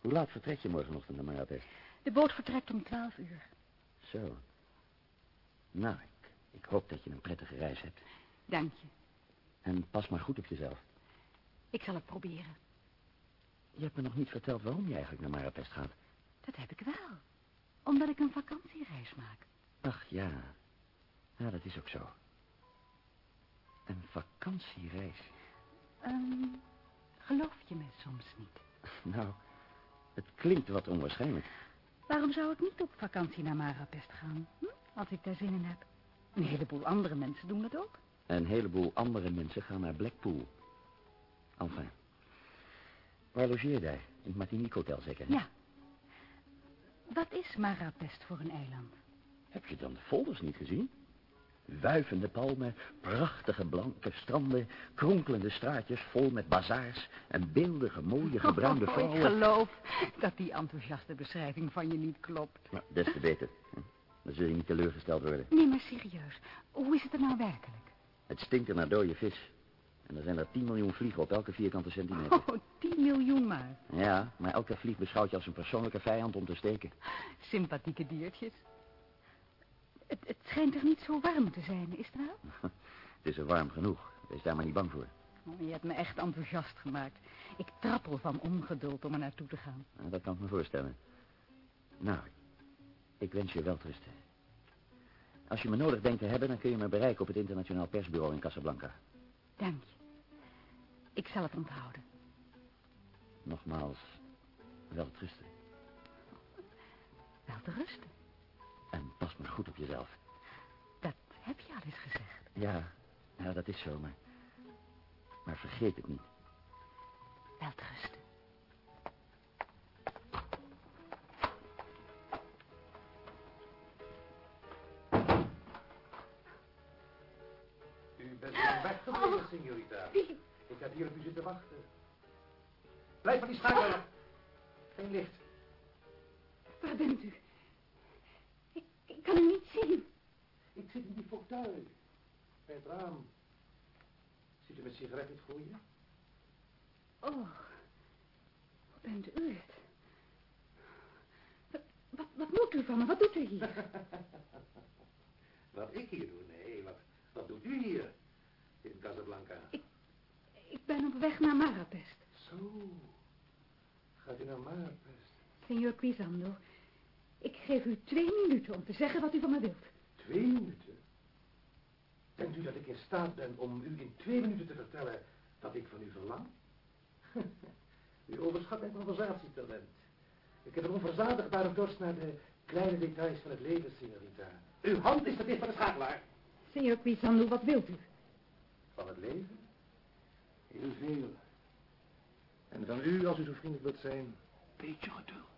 Hoe laat vertrek je morgenochtend naar Marrakesh? de boot vertrekt om twaalf uur. Zo. Nou, ik, ik hoop dat je een prettige reis hebt. Dank je. En pas maar goed op jezelf. Ik zal het proberen. Je hebt me nog niet verteld waarom je eigenlijk naar Marrakesh gaat. Dat heb ik wel. Omdat ik een vakantiereis maak. Ach ja. Ja, dat is ook zo. Een vakantiereis. Ehm, geloof je me soms niet? Nou, het klinkt wat onwaarschijnlijk. Waarom zou ik niet op vakantie naar Marapest gaan? Hm? Als ik daar zin in heb. Een heleboel andere mensen doen dat ook. Een heleboel andere mensen gaan naar Blackpool. Enfin. Waar logeer daar? In het Martinique Hotel zeker? Ja. Wat is Marapest voor een eiland? Heb je dan de folders niet gezien? Wuivende palmen, prachtige blanke stranden, kronkelende straatjes vol met bazaars en beeldige, mooie, gebruinde Oh, vrouwen. ik geloof dat die enthousiaste beschrijving van je niet klopt. Nou, des te beter. Dan zul je niet teleurgesteld worden. Nee, maar serieus. Hoe is het er nou werkelijk? Het stinkt er naar dode vis. En er zijn er 10 miljoen vliegen op elke vierkante centimeter. Oh, 10 miljoen maar. Ja, maar elke vlieg beschouwt je als een persoonlijke vijand om te steken. Sympathieke diertjes. Het, het schijnt er niet zo warm te zijn, is het wel? Het is er warm genoeg. Wees daar maar niet bang voor. Oh, je hebt me echt enthousiast gemaakt. Ik trappel van ongeduld om er naartoe te gaan. Nou, dat kan ik me voorstellen. Nou, ik wens je wel rusten. Als je me nodig denkt te hebben, dan kun je me bereiken op het internationaal persbureau in Casablanca. Dank je. Ik zal het onthouden. Nogmaals, wel rusten. Wel te rusten. En pas maar goed op jezelf. Dat heb je al eens gezegd. Ja, ja, dat is zo, maar... Maar vergeet het niet. Wel te rusten. U bent lang weg gebleven, signorita. Ik heb hier op u zitten wachten. Blijf van die schakel af. Geen licht. Waar bent u? Ik, ik kan u niet zien. Ik zit in die fauteuil. Bij het raam. Ziet u mijn sigaret niet je? Oh, bent u het? Wat, wat, wat moet u van me? Wat doet u hier? Wat ik hier doe? Nee, wat, wat doet u hier? In Casablanca. Ik ben op weg naar Marapest. Zo. Gaat u naar Marapest? Signor Quisando, ik geef u twee minuten om te zeggen wat u van me wilt. Twee minuten? Denkt u dat ik in staat ben om u in twee minuten te vertellen dat ik van u verlang? u overschat mijn conversatietalent. Ik heb een onverzadigbare dorst naar de kleine details van het leven, signorita. Uw hand is te dicht van de schakelaar. Signor Quisando, wat wilt u? Van het leven? Heel veel. En van u, als u zo vriendelijk wilt zijn, beetje geduld.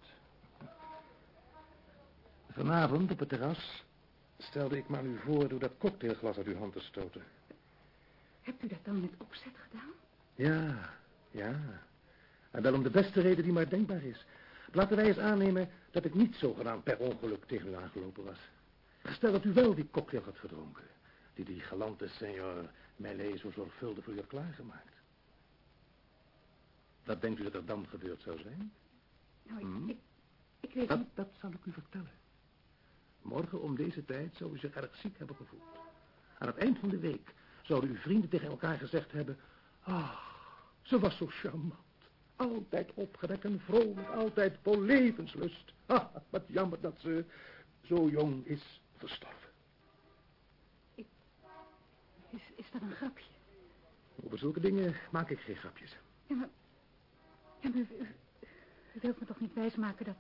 Vanavond op het terras stelde ik me aan u voor door dat cocktailglas uit uw hand te stoten. Hebt u dat dan met opzet gedaan? Ja, ja. En wel om de beste reden die maar denkbaar is. Laten wij eens aannemen dat ik niet zogenaamd per ongeluk tegen u aangelopen was. Stel dat u wel die cocktail had verdronken. Die die galante senor Melee zo zorgvuldig voor u had klaargemaakt. Wat denkt u dat er dan gebeurd zou zijn? Nou, ik, Hmm? ik, ik weet Dat, niet. dat zal ik u vertellen. Morgen om deze tijd zou u zich erg ziek hebben gevoeld. Aan het eind van de week zouden uw vrienden tegen elkaar gezegd hebben... Ah, ze was zo charmant. Altijd opgewekt en vrolijk, altijd vol levenslust. Ah, wat jammer dat ze zo jong is verstorven. Is, is dat een grapje? Over zulke dingen maak ik geen grapjes. Ja, maar... Ja, maar u, u, u wilt me toch niet wijsmaken dat...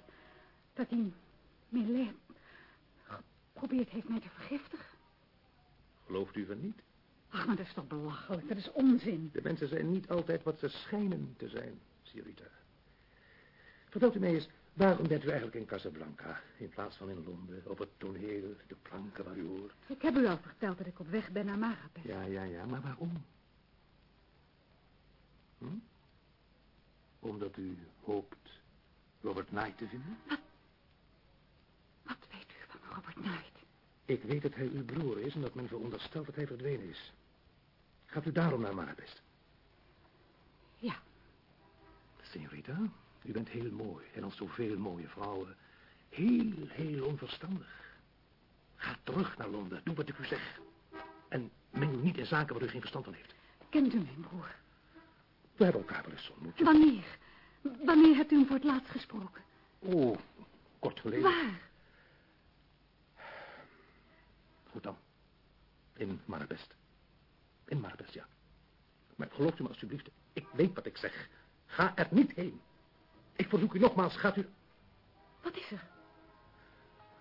dat die Millet geprobeerd heeft mij te vergiftigen? Gelooft u van niet? Ach, maar dat is toch belachelijk? Dat is onzin. De mensen zijn niet altijd wat ze schijnen te zijn, Sirita. Vertelt u mij eens, waarom bent u eigenlijk in Casablanca... in plaats van in Londen, op het toneel, de klanken waar u hoort? Ik heb u al verteld dat ik op weg ben naar Marapest. Ja, ja, ja, maar waarom? Hm? Omdat u hoopt Robert Knight te vinden? Wat Knight? Ik weet dat hij uw broer is en dat men veronderstelt dat hij verdwenen is. Gaat u daarom naar Marabest? Ja. Senorita, u bent heel mooi en als zoveel mooie vrouwen heel, heel onverstandig. Ga terug naar Londen, doe wat ik u zeg. En meng u niet in zaken waar u geen verstand van heeft. Kent u mijn broer? We hebben elkaar wel eens ontmoet. Wanneer? Wanneer hebt u hem voor het laatst gesproken? Oh, kort geleden. Waar? Goed dan. In Marabest. In Marabest, ja. Maar gelooft u me alstublieft, ik weet wat ik zeg. Ga er niet heen. Ik verzoek u nogmaals, gaat u... Wat is er?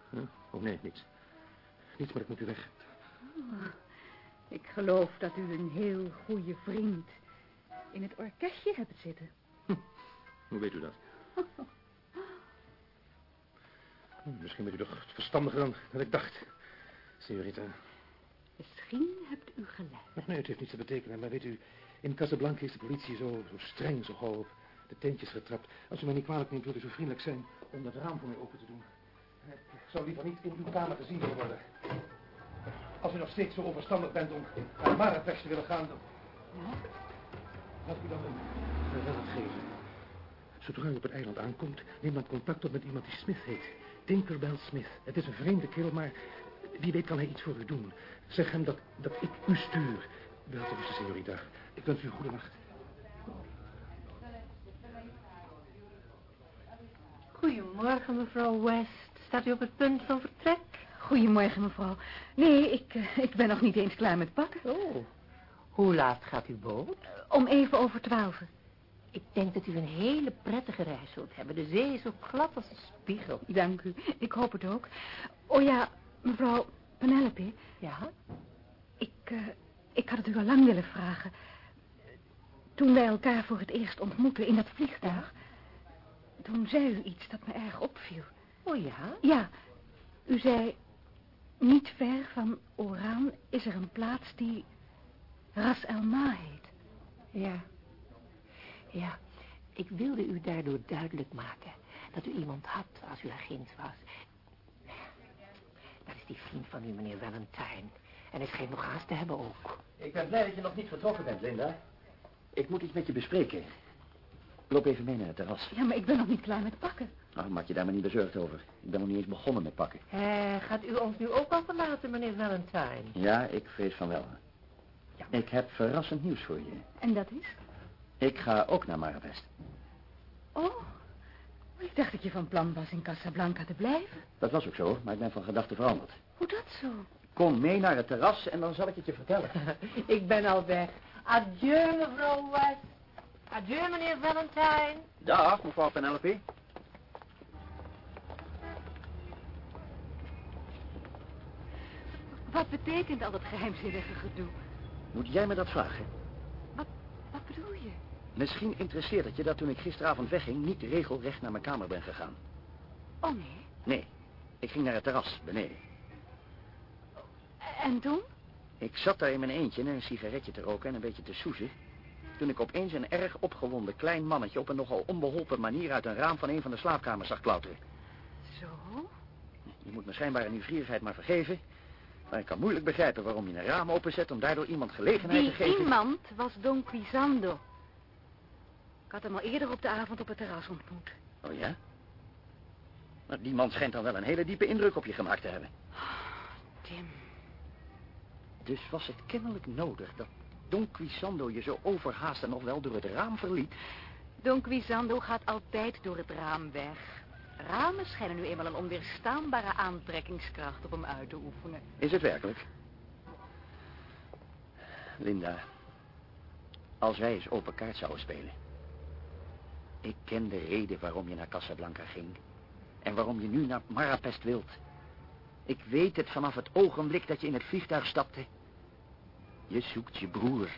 Huh? Oh nee, niets. Niets, maar ik moet u weg. Oh, ik geloof dat u een heel goede vriend in het orkestje hebt zitten. Hoe weet u dat? Hm, Misschien bent u toch verstandiger dan, dan ik dacht. Senorita, Misschien hebt u gelijk. Maar nee, het heeft niets te betekenen. Maar weet u, in Casablanca is de politie zo, zo streng, zo gauw op de tentjes getrapt. Als u mij niet kwalijk neemt, wilt u zo vriendelijk zijn om dat raam voor mij open te doen. Ik zou liever niet in uw kamer gezien willen worden. Als u nog steeds zo overstandig bent om naar Marrakesh te willen gaan, dan... Laat u dan een het geven. Zodra u op het eiland aankomt, neem dan contact op met iemand die Smith heet. Tinkerbell Smith. Het is een vreemde kerel, maar wie weet kan hij iets voor u doen. Zeg hem dat, dat ik u stuur. Wel te rusten, señorita. Ik wens u een goede nacht. Goedemorgen, mevrouw West. Staat u op het punt van vertrek? Goedemorgen, mevrouw. Nee, ik, eh, ik ben nog niet eens klaar met pakken. Oh. Hoe laat gaat uw boot? Om even over twaalf. Ik denk dat u een hele prettige reis zult hebben. De zee is zo glad als een spiegel. Dank u. Ik hoop het ook. Oh ja, mevrouw Penelope. Ja? Ik, eh, ik had het u al lang willen vragen. Toen wij elkaar voor het eerst ontmoetten in dat vliegtuig... toen zei u iets dat me erg opviel. Oh ja? Ja, u zei... niet ver van Oran is er een plaats die Ras El Ma heet. Ja. Ja, ik wilde u daardoor duidelijk maken dat u iemand had als u ginds was. Dat is die vriend van u, meneer Valentine. En hij schijnt nog haast te hebben ook. Ik ben blij dat je nog niet vertrokken bent, Linda. Ik moet iets met je bespreken. Loop even mee naar het terras. Ja, maar ik ben nog niet klaar met pakken. Nou, maak je daar maar niet bezorgd over. Ik ben nog niet eens begonnen met pakken. Eh, gaat u ons nu ook al verlaten, meneer Valentine? Ja, ik vrees van wel. Ik heb verrassend nieuws voor je. En dat is? Ik ga ook naar Marabest. Oh, ik dacht dat je van plan was in Casablanca te blijven. Dat was ook zo, maar ik ben van gedachten veranderd. Hoe dat zo? Kom mee naar het terras en dan zal ik het je vertellen. ik ben al weg. Adieu, mevrouw West. Adieu, meneer Valentine. Dag, mevrouw Penelope. Wat betekent al dat geheimzinnige gedoe? Moet jij me dat vragen? Wat, wat bedoel je? Misschien interesseert het je dat toen ik gisteravond wegging... niet regelrecht naar mijn kamer ben gegaan. Oh, nee? Nee, ik ging naar het terras, beneden. En toen? Ik zat daar in mijn eentje een sigaretje te roken en een beetje te soezen... toen ik opeens een erg opgewonden klein mannetje... op een nogal onbeholpen manier uit een raam van een van de slaapkamers zag klauteren. Zo? Je moet me schijnbaar een nieuwsgierigheid maar vergeven... Maar ik kan moeilijk begrijpen waarom je een raam openzet om daardoor iemand gelegenheid Die te geven... iemand was Don Quisando. Ik had hem al eerder op de avond op het terras ontmoet. Oh ja? Maar die man schijnt dan wel een hele diepe indruk op je gemaakt te hebben. Tim. Dus was het kennelijk nodig dat Don Quisando je zo overhaast en nog wel door het raam verliet? Don Quisando gaat altijd door het raam weg. Ramen schijnen nu eenmaal een onweerstaanbare aantrekkingskracht op hem uit te oefenen. Is het werkelijk? Linda, als wij eens open kaart zouden spelen. Ik ken de reden waarom je naar Casablanca ging. En waarom je nu naar Marapest wilt. Ik weet het vanaf het ogenblik dat je in het vliegtuig stapte. Je zoekt je broer.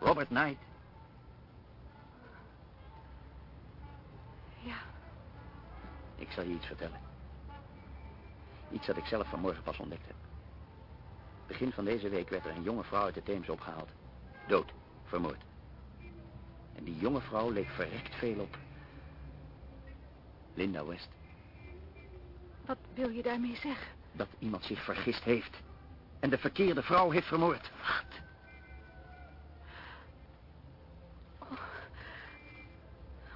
Robert Knight. Ja. Ik zal je iets vertellen. Iets dat ik zelf vanmorgen pas ontdekt heb. Begin van deze week werd er een jonge vrouw uit de Theems opgehaald. Dood, vermoord. En die jonge vrouw leek verrekt veel op. Linda West. Wat wil je daarmee zeggen? Dat iemand zich vergist heeft. En de verkeerde vrouw heeft vermoord. Wat? Oh,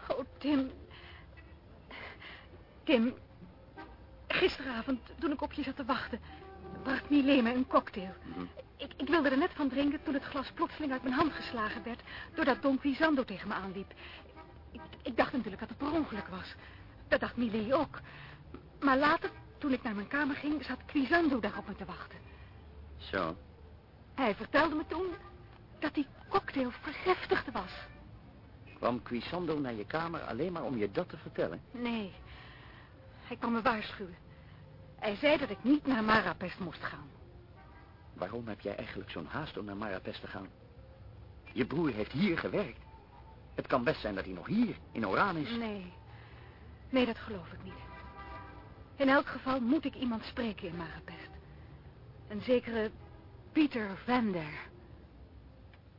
oh Tim. Tim, gisteravond toen ik op je zat te wachten... bracht Milé me een cocktail. Ik, ik wilde er net van drinken toen het glas plotseling uit mijn hand geslagen werd... doordat Don Quisando tegen me aanliep. Ik, ik dacht natuurlijk dat het per ongeluk was. Dat dacht Milé ook. Maar later, toen ik naar mijn kamer ging, zat Quisando daar op me te wachten. Zo. Hij vertelde me toen dat die cocktail vergiftigd was. Kwam Quisando naar je kamer alleen maar om je dat te vertellen? Nee, hij kwam me waarschuwen. Hij zei dat ik niet naar Marapest moest gaan. Waarom heb jij eigenlijk zo'n haast om naar Marapest te gaan? Je broer heeft hier gewerkt. Het kan best zijn dat hij nog hier, in Oran is. Nee, nee, dat geloof ik niet. In elk geval moet ik iemand spreken in Marapest. Een zekere Pieter Vender.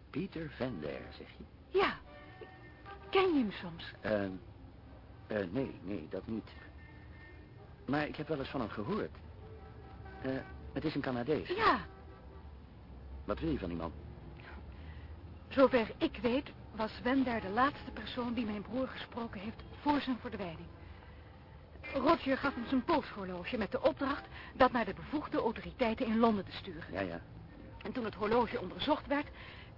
Pieter Vender, zeg je? Ja. Ken je hem soms? Ehm, eh, nee, nee, dat niet. Maar ik heb wel eens van hem gehoord. Eh, het is een Canadees. Ja. Wat wil je van die man? Zover ik weet was Wender de laatste persoon die mijn broer gesproken heeft voor zijn verdwijning. Roger gaf hem zijn polshorloge met de opdracht dat naar de bevoegde autoriteiten in Londen te sturen. Ja, ja. En toen het horloge onderzocht werd,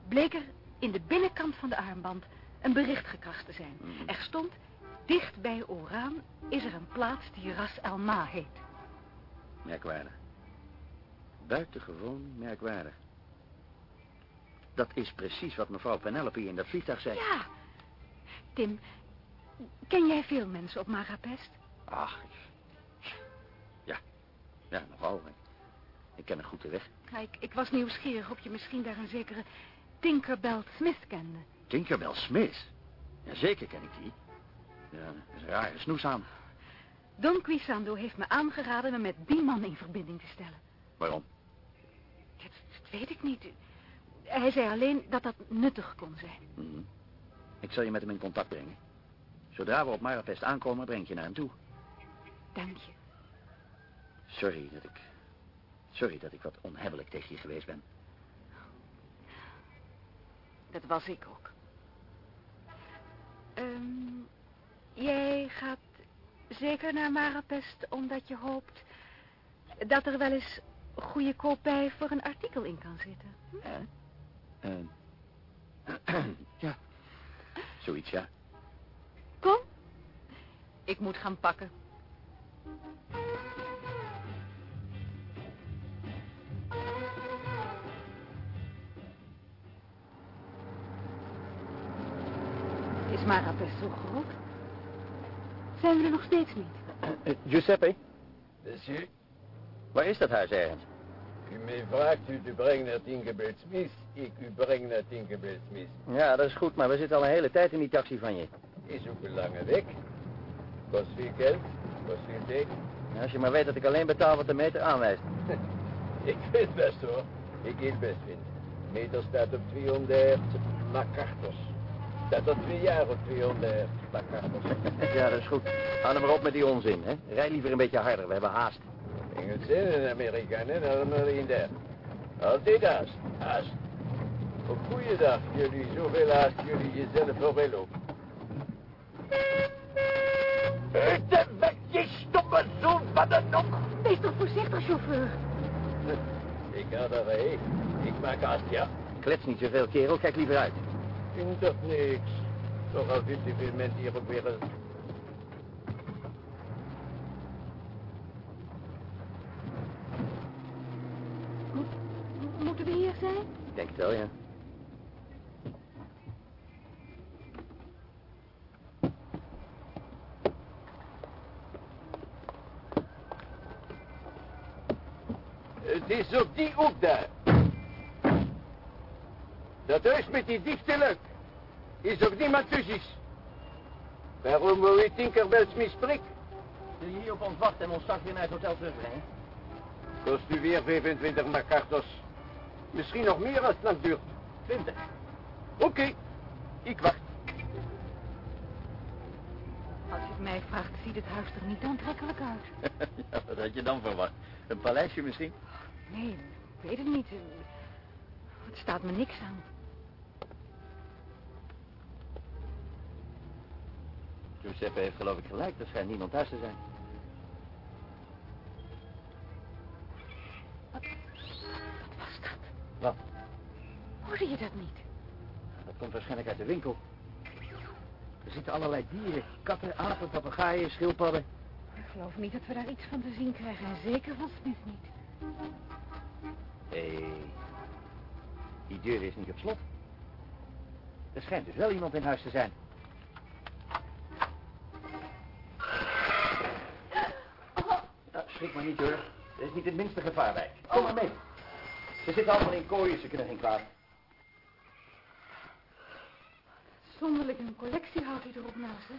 bleek er in de binnenkant van de armband een bericht gekrast te zijn. Mhm. Er stond, dicht bij Oran is er een plaats die Ras El Ma heet. Merkwaardig. Buitengewoon merkwaardig. Dat is precies wat mevrouw Penelope in dat vliegtuig zei. Ja. Tim, ken jij veel mensen op Marapest? Ach, ja. Ja, nogal. Ik ken een goed de weg. Ja, ik, ik was nieuwsgierig of je misschien daar een zekere Tinkerbell Smith kende. Tinkerbell Smith. Jazeker ken ik die. Ja, dat is rare snoes aan. Don Quisando heeft me aangeraden me met die man in verbinding te stellen. Waarom? Dat, dat weet ik niet. Hij zei alleen dat dat nuttig kon zijn. Mhm. Ik zal je met hem in contact brengen. Zodra we op Marapest aankomen, breng je naar hem toe. Dank je. Sorry dat ik... Sorry dat ik wat onhebbelijk tegen je geweest ben. Dat was ik ook. Ehm, jij gaat zeker naar Marapest omdat je hoopt dat er wel eens goede kopij voor een artikel in kan zitten. Hm? Hè? Ehm. ja. Zoiets, ja. Kom. Ik moet gaan pakken. Is Marapest zo groot? Zijn we er nog steeds niet? Eh, Giuseppe, Monsieur, waar is dat huis ergens? u mij vraagt u te brengen naar Tinkerbell Smith. Ik u breng naar Tinkerbell Smith. Ja, dat is goed, maar we zitten al een hele tijd in die taxi van je. Is ook een lange weg. Kost veel geld, kost veel tijd. Ja, als je maar weet dat ik alleen betaal wat de meter aanwijst. Ik vind best hoor. Ik heel best vind. Meter staat op 200 makartos. Staat al twee jaar op 200 makartos. ja, dat is goed. Hou er maar op met die onzin, hè. Rij liever een beetje harder, we hebben haast. Engelsen en Amerikanen, allemaal in daar. Altijd haast, haast. Op goeiedag, jullie zoveel haast jullie jezelf voorbij lopen. Uit de weg, je stomme zoon van de nok! Wees toch voorzichtig, chauffeur. Ik ga daarheen. Ik maak haast, ja. Klets niet zoveel, kerel. Kijk liever uit. Vind toch niks. Toch al veel te veel mensen hier ook weer... Mo- Moeten we hier zijn? Ik denk het wel, ja. Het is op die hoek daar. Dat huis met die dichte luik. Is ook niemand tussen. Waarom wil u Tinkerbell Smith spreken? Wil je hier op ons wachten en ons straks weer naar het hotel terugbrengen? Kost u weer 25 makartos. Misschien nog meer als het lang duurt. 20. Oké, ik wacht. Als je het mij vraagt, ziet het huis er niet aantrekkelijk uit. ja, wat had je dan verwacht? Een paleisje misschien? Nee, ik weet het niet. Het staat me niks aan. Giuseppe heeft geloof ik gelijk. Er schijnt niemand thuis te zijn. Wat was dat? Wat? Hoorde je dat niet? Dat komt waarschijnlijk uit de winkel. Er zitten allerlei dieren. Katten, apen, papegaaien, schildpadden. Ik geloof niet dat we daar iets van te zien krijgen. En zeker van Smith niet. Hé, hey, die deur is niet op slot. Er schijnt dus wel iemand in huis te zijn. Ja, schrik maar niet hoor. Er is niet het minste gevaar bij. Kom maar mee. Ze zitten allemaal in kooien, ze kunnen geen kwaad. Zonderlijk een collectie houdt hij erop naast, hè?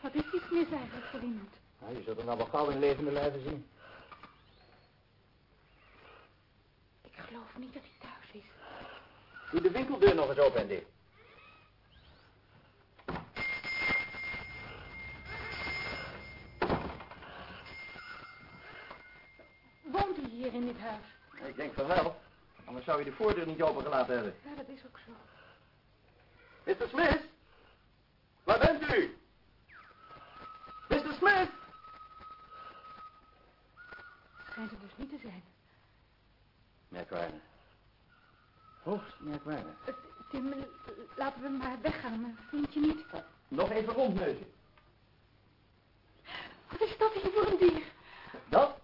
Wat is die Smith eigenlijk voor iemand? Nou, je zult hem nou wel gauw in levende lijven zien. geloof niet dat hij thuis is. Doe de winkeldeur nog eens open en dicht. Woont hij hier in dit huis? Ik denk van wel. Anders zou je de voordeur niet opengelaten hebben. Ja, dat is ook zo. Mr. Smith? Waar bent u? Mr. Smith? Schijnt er dus niet te zijn. Merkwaardig. Hoogst merkwaardig. Eh, Tim, eh, laten we maar weggaan, vind je niet? Nog even rondneuzen. Wat is dat hier voor een dier? Dat?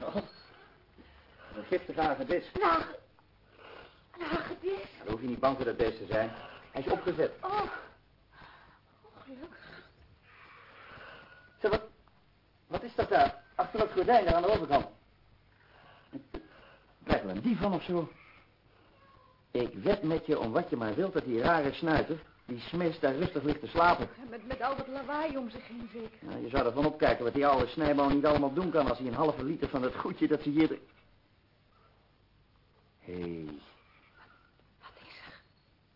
Oh, een giftige hagedis. Laag. Hagedis. Daar hoef je niet bang voor dat beest te zijn. Hij is opgezet. Oh. oh gelukkig. Zeg, wat, wat is dat daar? Achter dat gordijn daar aan de overkant. Krijg er een dief van of zo? Ik wed met je om wat je maar wilt dat die rare snuiter, die Smith daar rustig ligt te slapen. Met, met al dat lawaai om zich heen zeker. Nou, je zou ervan opkijken wat die oude snijboon niet allemaal doen kan als hij een halve liter van het goedje dat ze hier... Hé. Hey. Wat is er?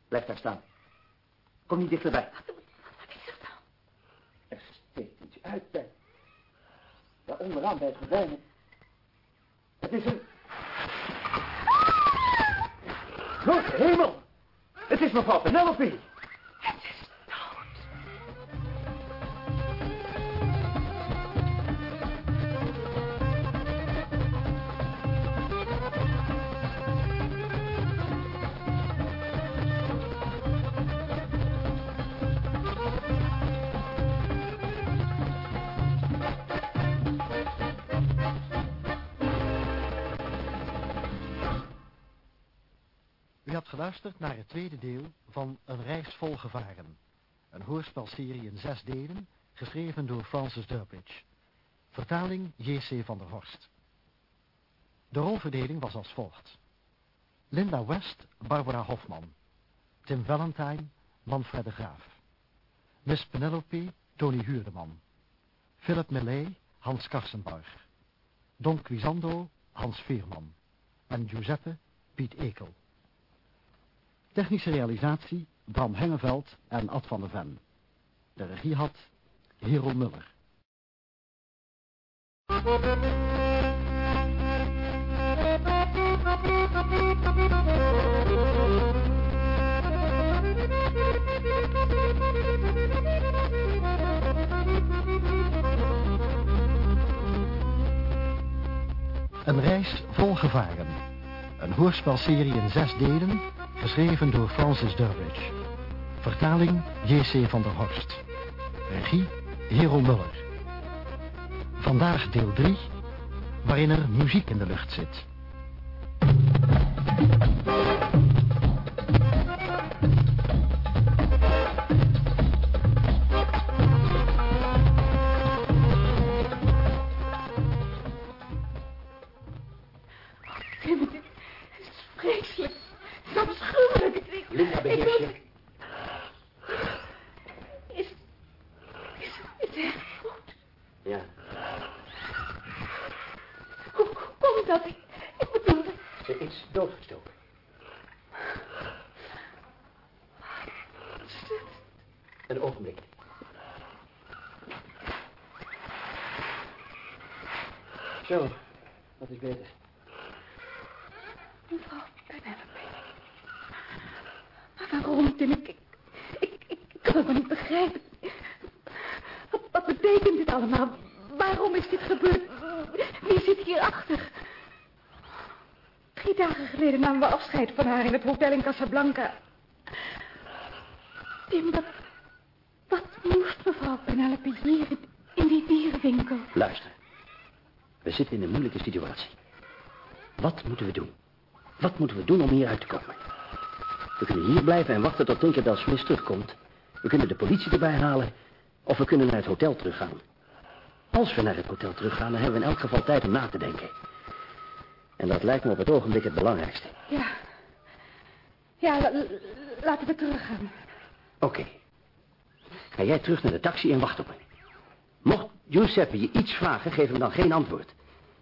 Blijf daar staan. Kom niet dichterbij. Wat, wat is er dan? Er steekt iets uit daar. Daar onderaan bij het gordijn. Het is een... Grote hemel! Het is mevrouw Penelope! Geluisterd naar het tweede deel van Een reis vol gevaren. Een hoorspelserie in zes delen, geschreven door Francis Durbridge. Vertaling J.C. van der Horst. De rolverdeling was als volgt. Linda West, Barbara Hofman. Tim Valentine, Manfred de Graaf. Miss Penelope, Tony Huurdeman. Philip Millet, Hans Karsenbarg. Don Quisando, Hans Veerman. En Giuseppe, Piet Ekel. Technische realisatie Bram Hengeveld en Ad van der Ven. De regie had Hero Muller. Een reis vol gevaren. Een hoorspelserie in zes delen, geschreven door Francis Durbridge. Vertaling J.C. van der Horst. Regie Hero Muller. Vandaag deel 3, waarin er muziek in de lucht zit. Afscheid van haar in het hotel in Casablanca. Tim, wat, wat moest mevrouw Penelope hier in, in die dierenwinkel? Luister. We zitten in een moeilijke situatie. Wat moeten we doen? Wat moeten we doen om hier uit te komen? We kunnen hier blijven en wachten tot Tinkerbell Smith terugkomt. We kunnen de politie erbij halen. Of we kunnen naar het hotel teruggaan. Als we naar het hotel teruggaan, dan hebben we in elk geval tijd om na te denken. En dat lijkt me op het ogenblik het belangrijkste. Ja. Ja, la- la- laten we teruggaan. Oké. Ga jij terug naar de taxi en wacht op me. Mocht Giuseppe je iets vragen, geef hem dan geen antwoord.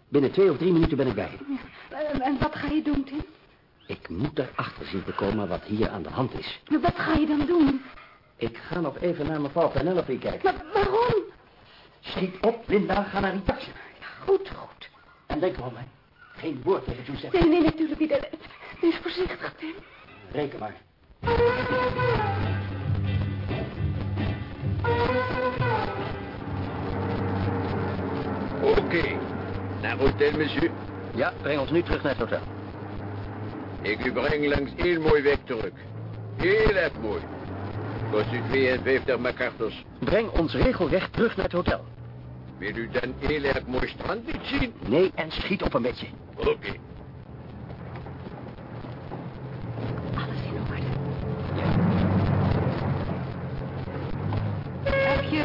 Binnen twee of drie minuten ben ik bij je. En, en wat ga je doen, Tim? Ik moet erachter zien te komen wat hier aan de hand is. Maar Wat ga je dan doen? Ik ga nog even naar mevrouw Penelope kijken. Maar waarom? Schiet op, Linda. Ga naar die taxi. Goed, goed. En denk erom, hè. Geen woord tegen Giuseppe. Nee, nee, natuurlijk niet. Eh, Wees voorzichtig, Tim. Reken maar. Oké. Naar hotel, monsieur. Ja, breng ons nu terug naar het hotel. Ik u breng langs heel mooi weg terug. Heel erg mooi. Kost u 52 MacArthurs. Breng ons regelrecht terug naar het hotel. Wil u dan heel erg mooi strand niet zien? Nee, en schiet op een beetje. Oké in orde. Heb je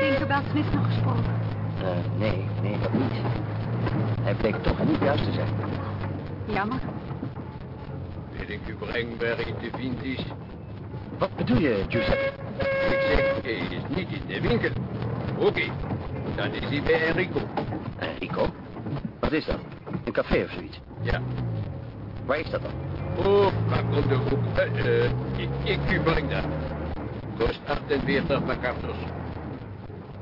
Tinkerbell Smith nog gesproken? Eh, nee, nee, dat niet. Hij bleek juist te zijn. Jammer. Wil ik u brengen waar hij te vinden is? Wat bedoel je, Giuseppe? Ik zeg, hij is niet in de winkel. Oké. Dan is hij bij Enrico. Enrico? Wat is dat? Een café of zoiets? Ja. Waar is dat dan? Oh, pak op de hoek. Eh, eh, ik, ik u breng daar. Kost 48 MacArthurs.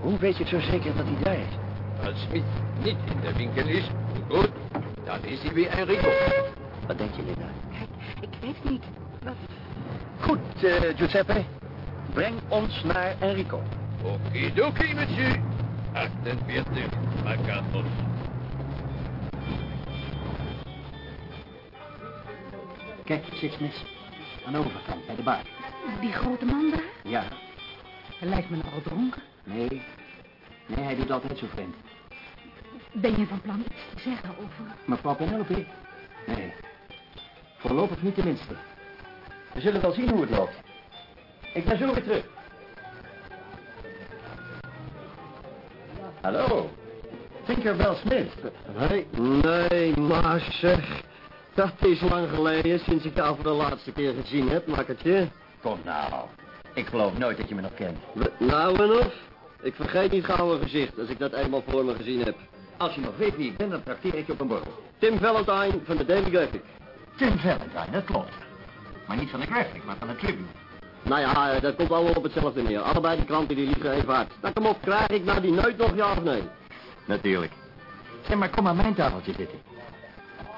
Hoe weet je het zo zeker dat hij daar is? Als Smit niet in de winkel is, goed, dan is hij bij Enrico. Wat denk je, Linda? Ik weet niet. Wat... Goed, eh, Giuseppe. Breng ons naar Enrico. Okidoki, monsieur. 48 MacArthurs. Kijk, zit Smith. Aan de overkant, bij de bar. Die grote man daar? Ja. Hij lijkt me nogal dronken. Nee. Nee, hij doet altijd zo vreemd. Ben je van plan iets te zeggen over... Mevrouw Penelope? Nee. Voorlopig niet tenminste. We zullen wel zien hoe het loopt. Ik ben zo weer terug. Hallo. Tinkerbell Smith. Nee, nee, maar zeg. Dat is lang geleden sinds ik jou voor de laatste keer gezien heb, makkertje. Kom nou. Ik geloof nooit dat je me nog kent. Nou en of? Ik vergeet niet gauw een gezicht als ik dat eenmaal voor me gezien heb. Als je nog weet wie ik ben, dan trakteer ik je op een borrel. Tim Valentine van de Daily Graphic. Tim Valentine, dat klopt. Maar niet van de Graphic, maar van de Tribune. Nou ja, dat komt allemaal op hetzelfde neer. Allebei die kranten die liegen even hard. Nou kom op, krijg ik nou die neut nog ja of nee? Natuurlijk. Zeg maar, kom aan mijn tafeltje zitten.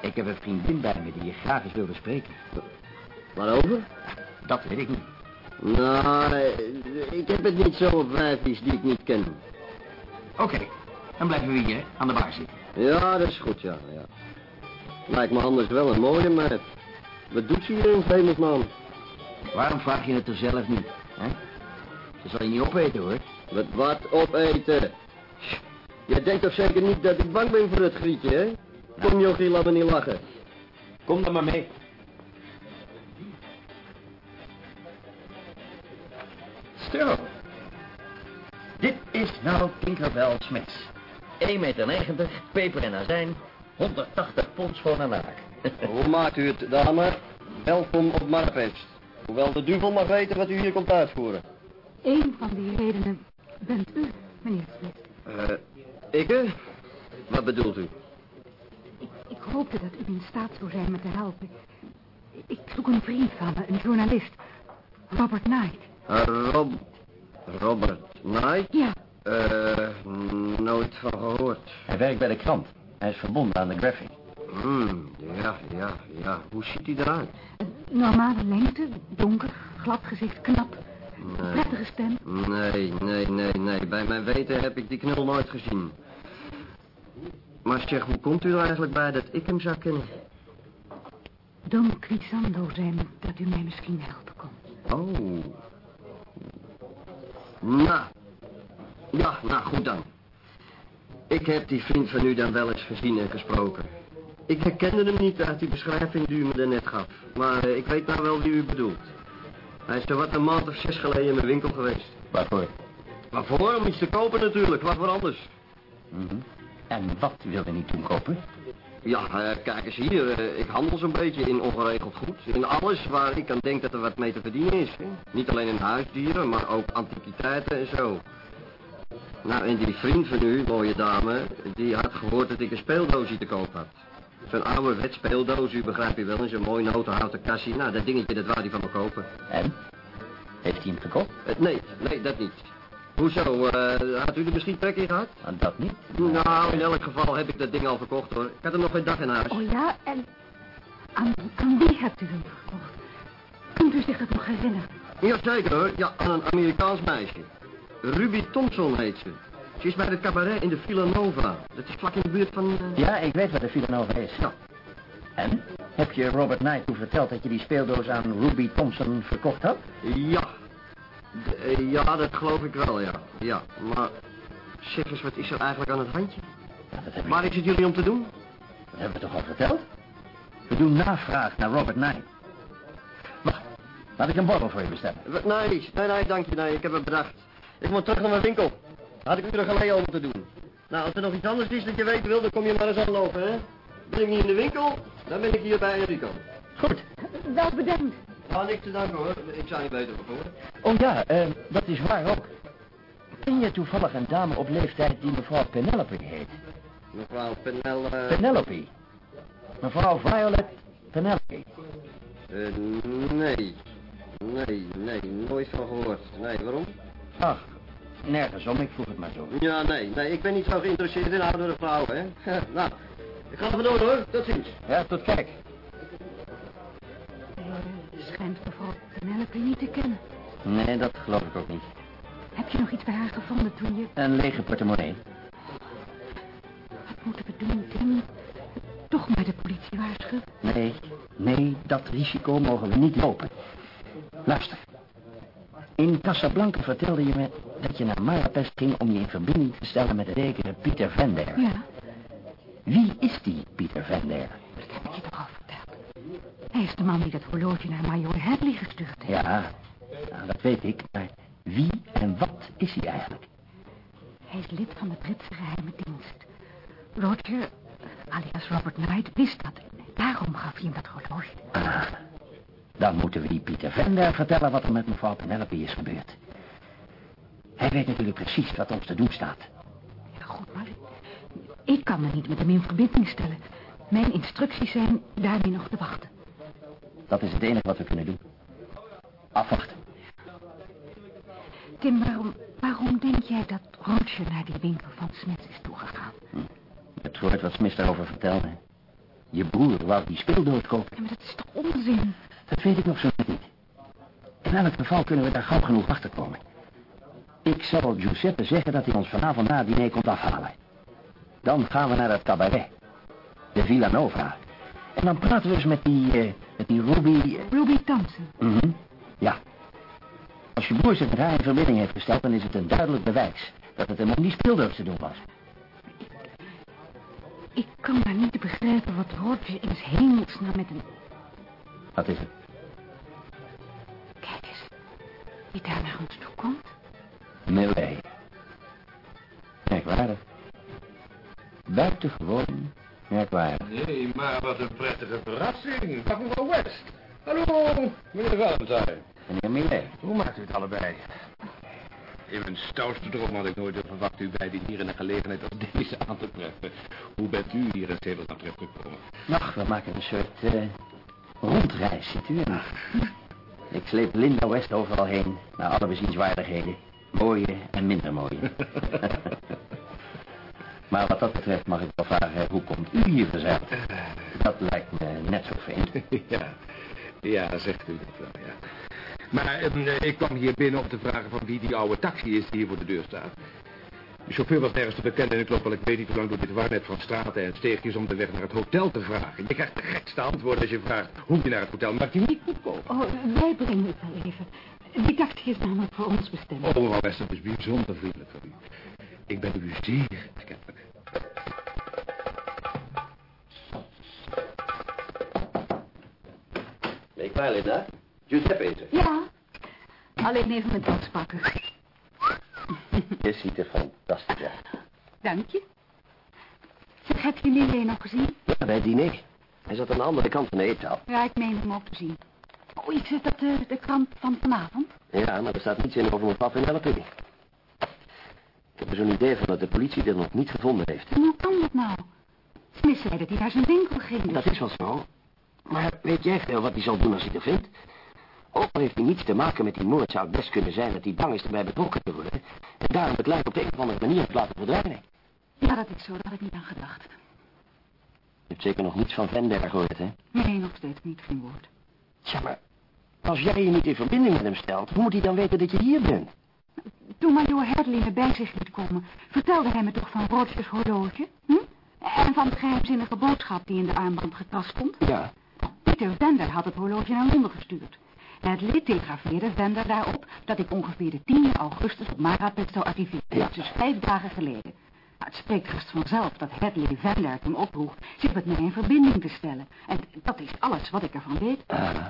Ik heb een vriendin bij me die je graag eens wilde spreken. Waarover? Dat weet ik niet. Nou, ik heb het niet zo op wijfjes die ik niet ken. Oké, dan blijven we hier aan de bar zitten. Ja, dat is goed, ja, ja. Lijkt me anders wel een mooie meid. Wat doet ze hier in hemelsnaam? Waarom vraag je het er zelf niet, hè? Ze zal je niet opeten, hoor. Met wat opeten? Jij denkt toch zeker niet dat ik bang ben voor het grietje, hè? Kom, Jochie, laat me niet lachen. Kom dan maar mee. Zo. Dit is nou Tinkerbell Smith. 1,90 meter, peper en azijn, 180 pond voor een naak. Hoe maakt u het, dame? Welkom op Marpest. Hoewel de duvel mag weten wat u hier komt uitvoeren. Eén van die redenen bent u, meneer Smith. Eh, ik? eh? Wat bedoelt u? Ik, ik hoopte dat u in staat zou zijn me te helpen. Ik zoek een vriend van me, een journalist. Robert Knight. Rob... Robert Knight? Ja. Eh, nooit van gehoord. Hij werkt bij de krant. Hij is verbonden aan de Graphic. Hmm, ja, ja, ja. Hoe ziet hij eruit? Normale lengte, donker, glad gezicht, knap. Nee. Prettige stem. Nee, nee, nee, nee. Bij mijn weten heb ik die knul nooit gezien. Maar zeg, hoe komt u er eigenlijk bij dat ik hem zou kennen? Don Quisando zei me dat u mij misschien helpen kon. Oh. Nou. Ja, nou goed dan. Ik heb die vriend van u dan wel eens gezien en gesproken. Ik herkende hem niet uit die beschrijving die u me daarnet gaf. Maar eh, ik weet nou wel wie u bedoelt. Hij is er wat een maand of zes geleden in mijn winkel geweest. Waarvoor? Waarvoor? Om iets te kopen natuurlijk. Waarvoor anders? Mhm. En wat wilde niet toen kopen? Ja, eh, kijk eens hier. eh, ik handel zo'n beetje in ongeregeld goed. In alles waar ik aan denk dat er wat mee te verdienen is. Hè? Niet alleen in huisdieren, maar ook antiquiteiten en zo. Nou, en die vriend van u, mooie dame, die had gehoord dat ik een speeldoosje te koop had. Zo'n ouderwet speeldoos, u begrijpt u wel, in zo'n mooi notenhouten kastje. Nou, dat dingetje, dat wou hij van me kopen. En? Heeft hij hem gekocht? Eh, nee, nee, dat niet. Hoezo, eh, had u er misschien trek in gehad? Ah, Dat niet. Nou, in elk geval heb ik dat ding al verkocht, hoor. Ik had er nog geen dag in huis. Oh ja, en aan, aan wie hebt u hem verkocht? Kunt u zich dat nog herinneren? Jazeker, hoor. Ja, aan een Amerikaans meisje. Ruby Thompson heet ze. Ze is bij het cabaret in de Villanova. Dat is vlak in de buurt van... eh, Ja, ik weet wat de Villanova is. Ja. En? Heb je Robert Knight toen verteld dat je die speeldoos aan Ruby Thompson verkocht had? Ja. Eh, ja, dat geloof ik wel, ja. Ja, maar... Zeg eens, wat is er eigenlijk aan het handje? Ja, dat heb ik... Waar is het jullie om te doen? Dat hebben we toch al verteld? We doen navraag naar Robert Knight. Wacht, laat ik een borrel voor je bestellen. Nee, nee, nee, dank je, nee, ik heb het bedacht. Ik moet terug naar mijn winkel. Had ik uren geleden al moeten doen. Nou, als er nog iets anders is dat je weten wil, dan kom je maar eens aanlopen, hè? Ben ik niet in de winkel, dan ben ik hier bij Enrico. Goed. Wel bedankt. Ah, niks te danken hoor, ik zou je beter voor. Oh ja, eh, dat is waar ook. Ken je toevallig een dame op leeftijd die mevrouw Penelope heet? Mevrouw Penel, eh... Penelope. Mevrouw Violet Penelope. eh, nee. Nee, nee, nooit van gehoord. Nee, waarom? Ach, nergens om, ik vroeg het maar zo. Ja, nee, nee, ik ben niet zo geïnteresseerd in oudere vrouwen, hè. nou, ik ga er vandoor hoor, tot ziens. Ja, tot kijk. Schijnt mevrouw Penelope niet te kennen. Nee, dat geloof ik ook niet. Heb je nog iets bij haar gevonden toen je... Een lege portemonnee. Wat moeten we doen, Tim? Toch maar de politie waarschuwen? Nee, nee, dat risico mogen we niet lopen. Luister. In Casablanca vertelde je me dat je naar Marrakesh ging om je in verbinding te stellen met de zekere Pieter Vender. Ja, Wie is die Pieter Vender? dat heb ik je toch al verteld. Hij is de man die dat horloge naar Major Hadley gestuurd heeft. Ja, nou, dat weet ik, maar wie en wat is hij eigenlijk? Hij is lid van de Britse geheime dienst. Roger, alias Robert Knight, wist dat. Daarom gaf hij hem dat horloge. Ah, dan moeten we die Pieter Vender vertellen wat er met mevrouw Penelope is gebeurd. Hij weet natuurlijk precies wat ons te doen staat. Ja, goed, maar ik kan me niet met hem in verbinding stellen. Mijn instructies zijn daarmee nog te wachten. Dat is het enige wat we kunnen doen. Afwachten. Tim, waarom, waarom denk jij dat Roger naar die winkel van Smith is toegegaan? Je hebt gehoord wat Smith daarover vertelde. Je broer wou die kopen. Ja, maar dat is toch onzin? Dat weet ik nog zo niet. In elk geval kunnen we daar gauw genoeg achter komen. Ik zal Giuseppe zeggen dat hij ons vanavond na het diner komt afhalen. Dan gaan we naar het cabaret. De Villa Nova. En dan praten we eens met die, eh, met die Ruby... eh, Ruby Thompson. mhm, Ja. Als je broer zich met haar in verbinding heeft gesteld... dan is het een duidelijk bewijs dat het hem om die speeldoos te doen was. Ik kan maar niet begrijpen wat Roger in hemelsnaam met een... Wat is het? Kijk eens, wie daar naar ons toe komt. Millet. Merkwaardig. Buitengewoon merkwaardig. Nee, maar wat een prettige verrassing. Dag mevrouw West. Hallo, meneer Valentine. Meneer Millet. Hoe maakt u het allebei? In mijn stoutste droom had ik nooit verwacht u beiden hier in een gelegenheid als deze aan te treffen. Hoe bent u hier in Zeeland terechtgekomen? Ach, we maken een soort eh, rondreis, ziet u. Ik sleep Linda West overal heen, naar alle bezienswaardigheden. Mooie en minder mooie. maar wat dat betreft mag ik wel vragen, hoe komt u hier verzeild? Dat lijkt me net zo vreemd. ja, ja, zegt u dat wel, ja. Maar eh, ik kwam hier binnen om te vragen van wie die oude taxi is die hier voor de deur staat. De chauffeur was nergens te bekennen en ik loop wel, ik weet niet hoe lang door dit warnet van straten en steegjes om de weg naar het hotel te vragen. Je krijgt de gekste antwoorden als je vraagt hoe je naar het hotel, maar die niet moet komen. Oh, wij brengen het wel even. Die taxi is namelijk voor ons bestemd. Oh, mevrouw West, dat is bijzonder vriendelijk van u. Ik ben u zeer erkentelijk. Ben ik klaar, Linda? Giuseppe is er. Ja, alleen even mijn tas pakken. Je ziet er fantastisch uit. Dank je. Zeg, heb je Lille nog gezien? Ja, bij het diner. Hij zat aan de andere kant van de eetzaal. Ja, ik meen hem ook te zien. Oh, is het dat de, de krant van vanavond? Ja, maar er staat niets in over mevrouw Penelope. Ik heb er zo'n idee van dat de politie dit nog niet gevonden heeft. En hoe kan dat nou? Smith zei dat hij naar zijn winkel ging. dus- Dat is wel zo. Maar weet jij veel wat hij zal doen als hij er vindt? Ook al heeft hij niets te maken met die moord, zou het best kunnen zijn dat hij bang is erbij betrokken te worden. En daarom het lijk op de een of andere manier heeft laten verdwijnen. Ja, dat is zo. Daar had ik niet aan gedacht. Je hebt zeker nog niets van Vender gehoord, hè? Nee, nog steeds niet. Geen woord. Tja, maar als jij je niet in verbinding met hem stelt, hoe moet hij dan weten dat je hier bent? Toen Major Hadley me bij zich liet komen, vertelde hij me toch van Rogers horloge? Hm? En van de geheimzinnige boodschap die in de armband getast stond? Ja. Peter Vender had het horloge naar Londen gestuurd. Hadley telegrafeerde Vender daarop dat ik ongeveer de 10e augustus op Marapet zou arriveren. Ja. Dus vijf dagen geleden. Nou, het spreekt haast vanzelf dat Hadley Vender hem oproeg zich met mij in verbinding te stellen. En dat is alles wat ik ervan weet. Ah,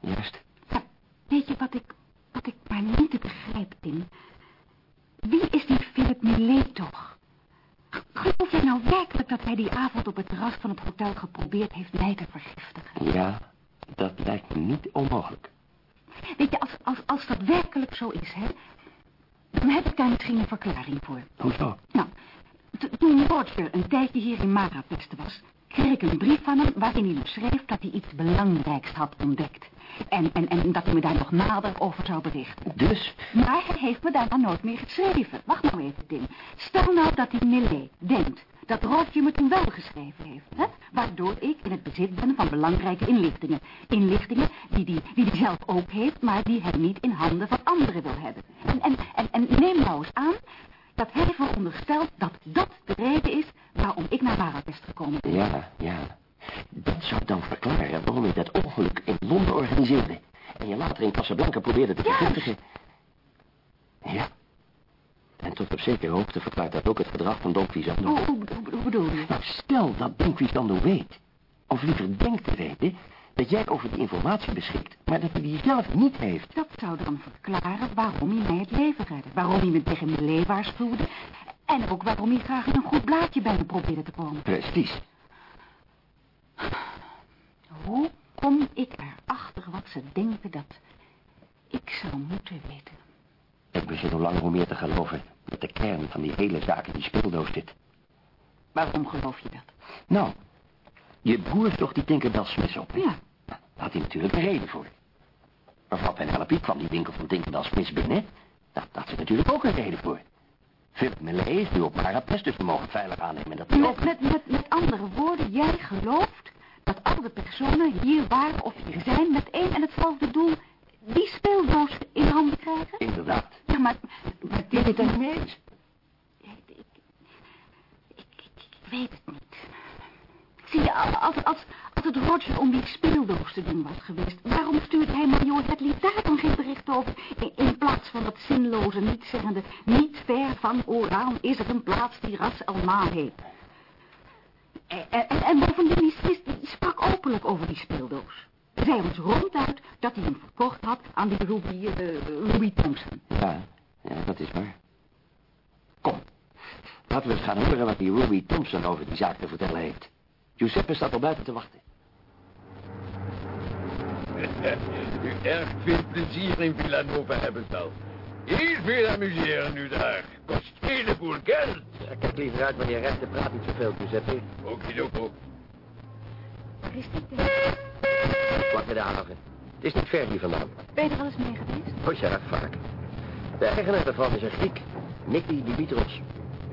juist. Ja, weet je wat ik, wat ik maar niet te begrijpen Tim? Wie is die Philip Millet toch? Geloof jij nou werkelijk dat hij die avond op het terras van het hotel geprobeerd heeft mij te vergiftigen? Ja, dat lijkt me niet onmogelijk. Weet je, als, als, als dat werkelijk zo is, hè, dan heb ik daar misschien een verklaring voor. Hoezo? Nou, toen Roger een tijdje hier in Marapest was, kreeg ik een brief van hem waarin hij schreef dat hij iets belangrijks had ontdekt. En, en, en dat hij me daar nog nader over zou berichten. Dus? Maar hij heeft me daarna nooit meer geschreven. Wacht nou even, Tim. Stel nou dat die Millet denkt dat Roger me toen wel geschreven heeft. Hè? Waardoor ik in het bezit ben van belangrijke inlichtingen. Inlichtingen die hij die, die zelf ook heeft, maar die hij niet in handen van anderen wil hebben. En, en, en, en neem nou eens aan dat hij veronderstelt dat dat de reden is waarom ik naar Marapest gekomen ben. Ja, ja. Dat zou dan verklaren waarom je dat ongeluk in Londen organiseerde. En je later in Casablanca probeerde te vergiftigen. Ja. En tot op zekere hoogte verklaart dat ook het gedrag van Don Quixote. Hoe, hoe, bedoel je? Nou, stel dat Don Quixote weet, of liever denkt te weten, dat jij over die informatie beschikt, maar dat hij die zelf niet heeft. Dat zou dan verklaren waarom hij mij het leven redde. Waarom hij me tegen mijn leven waarschuwde. En ook waarom hij graag in een goed blaadje bij me probeerde te komen. Precies. Hoe kom ik erachter wat ze denken dat ik zou moeten weten? Ik begin hoe langer hoe meer te geloven dat de kern van die hele zaak in die speeldoos zit. Waarom geloof je dat? Nou, je broer toch die Tinkerbell Smith op. Ja. Daar had hij natuurlijk een reden voor. Mevrouw Penelope kwam die winkel van Tinkerbell Smith binnen. Daar had ze natuurlijk ook een reden voor. Philip Millet is nu op Marapest, dus we mogen veilig aannemen dat hij ook... Met, met, met, andere woorden, jij gelooft dat al de personen hier waren of hier zijn met één en hetzelfde doel die speeldoos in handen krijgen? Inderdaad. Ja, maar... maar Ben je het niet eens? Ik weet het niet. Zie je, als, als, als het Roger om die speeldoos te doen was geweest... waarom stuurde hij Major Hadley daar dan geen bericht over... In, plaats van dat zinloze, nietzeggende... niet ver van Oraan is er een plaats die Ras El Ma heet. En, en, en bovendien, die Smith die sprak openlijk over die speeldoos. Zei ons ronduit dat hij hem verkocht had aan die Ruby, eh, Ruby Thompson. Ja, ja, dat is waar. Kom, laten we eens gaan horen wat die Ruby Thompson over die zaak te vertellen heeft. Giuseppe staat al buiten te wachten. U erg veel plezier in Villanova hebben zal. Heel veel amuseren u daar. Kost een heleboel geld. Kijk liever uit wanneer rechter praat niet zoveel, Giuseppe. Okidopo. Waar is die Wacht bij de haven. Het is niet ver hier vandaan. Ben je er al eens mee geweest? Oh ja, vaak. De eigenaar daarvan is een Griek. Nicky Dimitros.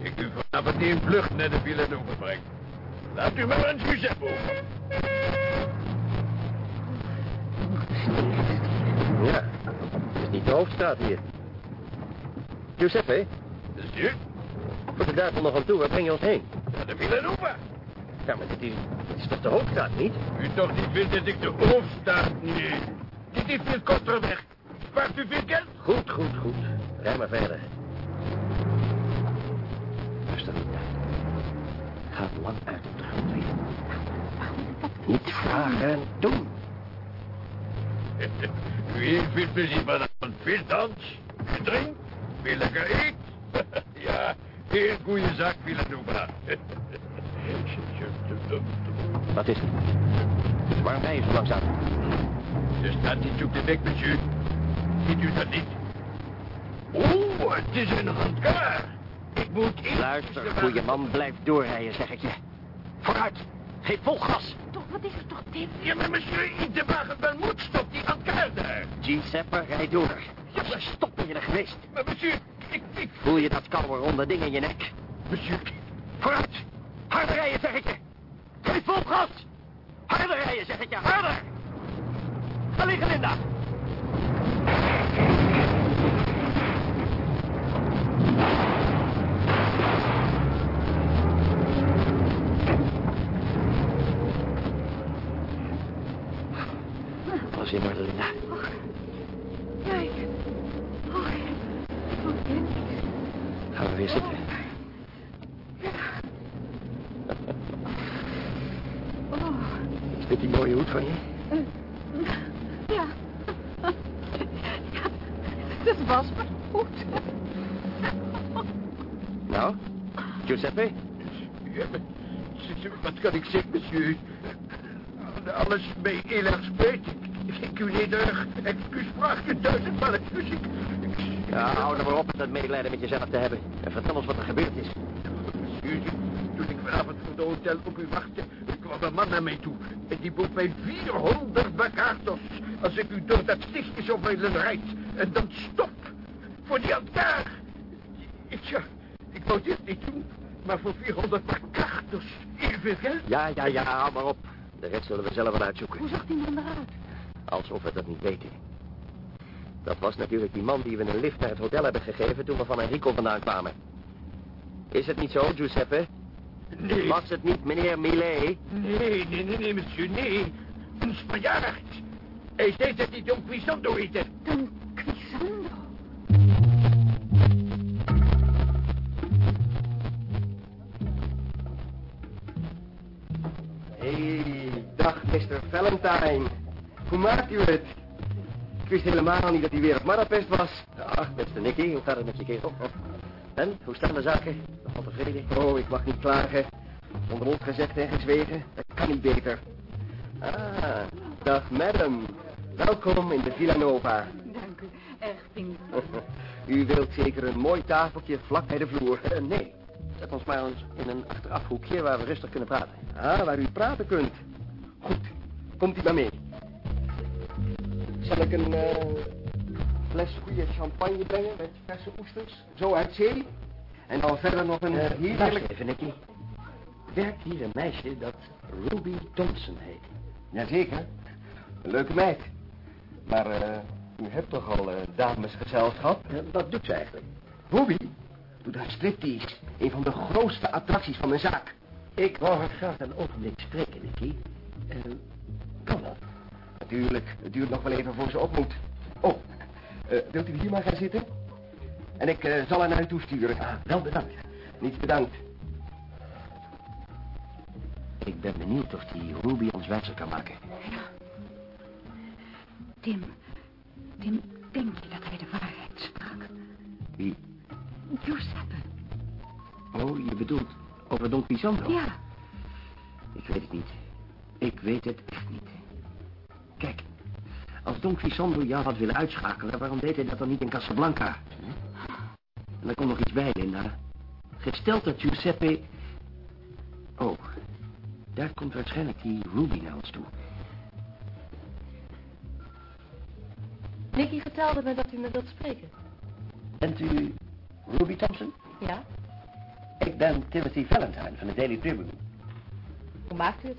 Ik u vanavond een vlucht naar de Villanova breng. Laat u maar aan Giuseppe over. Ja, het is niet de hoofdstraat hier. Giuseppe, Monsieur, wat er daar nog aan toe, waar breng je ons heen? naar de Villanova. Ja, maar dit is, dit is toch de hoofdstraat, niet? U toch niet vindt dat ik de hoofdstaat... Nee, dit is veel korter weg. Spaart u veel geld? Goed, goed, goed. Rij maar verder. Luister niet naar. Gaat lang uit op de grond weer. Niet vragen, doen. Heeft veel plezier vanavond. Veel dans, veel drink, veel lekker eet. ja, heel goede zaak, Villanova. Wat is het? Waarom rij je zo langzaam? Er staat iets op de weg, monsieur. Ziet u dat niet? Oh, het is een hankaar. Ik moet in... Luister, goede man, blijf doorrijden, zeg ik je. Vooruit, geef vol gas. Toch, wat is er toch, Tim? Ja, maar monsieur, de wagen wel moet, stop die aan daar. Giuseppe, rijd door. Ja, stop ben je er geweest. Maar monsieur, ik, ik... Voel je dat koude ronde ding in je nek? Monsieur, Vooruit, harder rijden, zeg ik je. Geef vol gas. Harder rijden, zeg ik je, harder. Ga liggen, Linda. Alles in orde, Linda. Kijk. Oh, oh, Tim. Gaan we weer zitten. Oh, Is van je? ja. Ja, dat was mijn goed. Nou, Giuseppe? Ja, maar, wat kan ik zeggen, monsieur? Alles mij heel erg spijt. Ik, u niet erg excuus vraag je duizendmaal excuus. Ik, Ja, hou er maar op dat medelijden met jezelf te hebben. En vertel ons wat er gebeurd is. monsieur, toen ik vanavond voor de hotel op u wachtte, kwam een man naar mij toe. En die bood mij 400 bakaartos als ik u door dat stichtje zou willen rijdt. En dan stop voor die altaar. Ik, ja, ik wou dit niet doen, maar voor 400 bakaartos, even geld. Ja, ja, ja, hou maar op. De rest zullen we zelf wel uitzoeken. Hoe zag die man eruit? Alsof we dat niet weten. Dat was natuurlijk die man die we een lift naar het hotel hebben gegeven toen we van Enrico vandaan kwamen. Is het niet zo, Giuseppe? Nee. Was het niet meneer Millet? Nee, nee, nee, nee, monsieur, nee. Een Spanjaard. Hij zei dat hij Don Quisando heette. Don Quisando. Hey, dag, Mr. Valentine. Hoe maakt u het? Ik wist helemaal niet dat hij weer op Marapest was. Ach, beste Nicky, hoe gaat het met je kerel? En, hoe staan de zaken? Nog wel tevreden? Oh, ik mag niet klagen. Onder ons gezegd en gezwegen, dat kan niet beter. Ah, dag, madam. Welkom in de Villa Nova. Dank u. Erg vriendelijk. U wilt zeker een mooi tafeltje vlak bij de vloer. Eh, nee, zet ons maar eens in een achterafhoekje waar we rustig kunnen praten. Ah, waar u praten kunt. Goed, komt u maar mee. Zal ik een eh, fles goede champagne brengen met verse oesters? Zo uit zee? En dan verder nog een uh, heerlijk... even, Nicky. Werkt hier een meisje dat Ruby Thompson heet? Jazeker. Een leuke meid. Maar eh, u hebt toch al uh, damesgezelschap? wat doet ze eigenlijk? Ruby doet haar striptease. Een van de grootste attracties van mijn zaak. Ik wou haar graag een ogenblik spreken, Nicky. Uh, kan dat? Natuurlijk. Het duurt nog wel even voor ze op moet. Oh, uh, wilt u hier maar gaan zitten? En ik uh, zal haar naar u toesturen. Ah, wel bedankt. Niets bedankt. Ik ben benieuwd of die Ruby ons wijzer kan maken. Tim, Tim, denk je dat hij de waarheid sprak? Wie? Giuseppe. Oh, je bedoelt over Don Quisando? Ja. Ik weet het niet. Ik weet het echt niet. Kijk, als Don Quisando jou had willen uitschakelen... waarom deed hij dat dan niet in Casablanca? En er komt nog iets bij, Linda. Gesteld dat Giuseppe... Oh, daar komt waarschijnlijk die Ruby naar ons toe. Nicky vertelde me dat u me wilt spreken. Bent u Ruby Thompson? Ja? Ik ben Timothy Valentine van de Daily Tribune. Hoe maakt u het?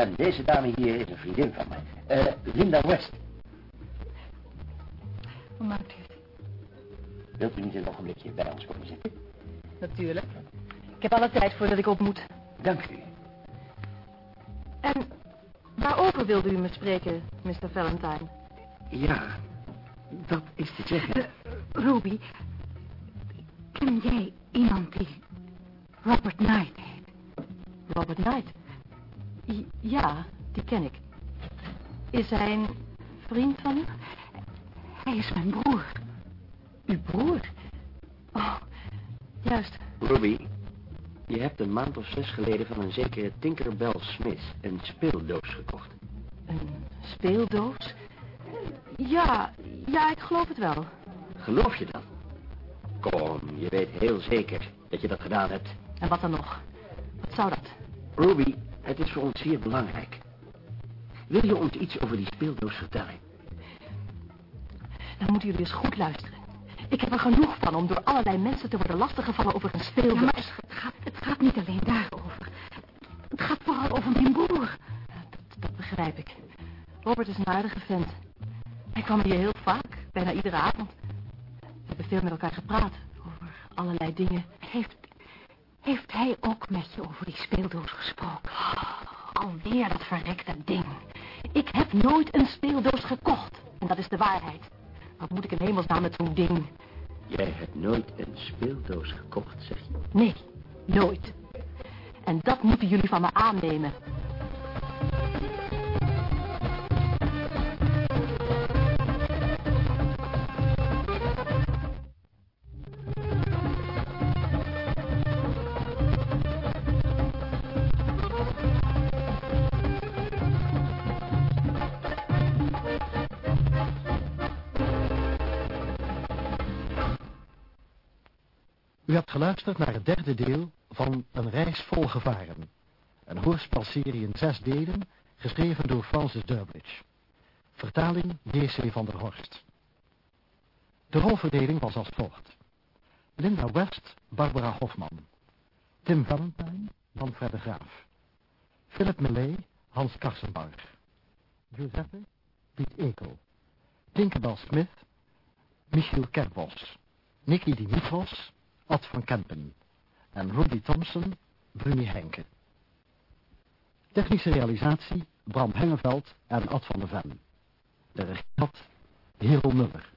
En deze dame hier is een vriendin van mij. Uh, Linda West. Hoe maakt u het? Wilt u niet een ogenblikje bij ons komen zitten? Natuurlijk. Ik heb alle tijd voordat ik op moet. Dank u. En waarover wilde u me spreken, Mr. Valentine? Ja, dat is te zeggen. Uh, Ruby, ken jij iemand die Robert Knight heet? Robert Knight? Ja, die ken ik. Is hij een vriend van u? Hij is mijn broer. Uw broer? Oh, juist. Ruby, je hebt een maand of zes geleden van een zekere Tinkerbell Smith een speeldoos gekocht. Een speeldoos? Ja, ja, ik geloof het wel. Geloof je dat? Kom, je weet heel zeker dat je dat gedaan hebt. En wat dan nog? Wat zou dat? Ruby, het is voor ons zeer belangrijk. Wil je ons iets over die speeldoos vertellen? Dan moeten jullie eens goed luisteren. Ik heb er genoeg van om door allerlei mensen te worden lastiggevallen over een speeldoos. Ja, maar het gaat, het gaat niet alleen daarover. Het gaat vooral over mijn broer. Dat, dat begrijp ik. Robert is een aardige vent. Hij kwam hier heel vaak, bijna iedere avond. We hebben veel met elkaar gepraat over allerlei dingen. Heeft, hij ook met je over die speeldoos gesproken? alweer dat verrekte ding. Ik heb nooit een speeldoos gekocht. En dat is de waarheid. Wat moet ik in hemelsnaam met zo'n ding? Jij hebt nooit een speeldoos gekocht, zeg je? Nee, nooit. En dat moeten jullie van me aannemen. Geluisterd naar het derde deel van Een reis vol gevaren. Een hoorspelserie in zes delen, geschreven door Francis Durbridge. Vertaling J.C. van der Horst. De rolverdeling was als volgt. Linda West, Barbara Hofman. Tim Valentine, Manfred de Graaf. Philip Millet, Hans Karsenbarg. Giuseppe, Piet Ekel. Tinkerbell Smith, Michiel Kerbos. Nicky Dimitros, Ad van Kempen. En Rudy Thompson, Bruni Henke. Technische realisatie, Bram Hengeveld en Ad van der Ven. De regie had Hero Muller.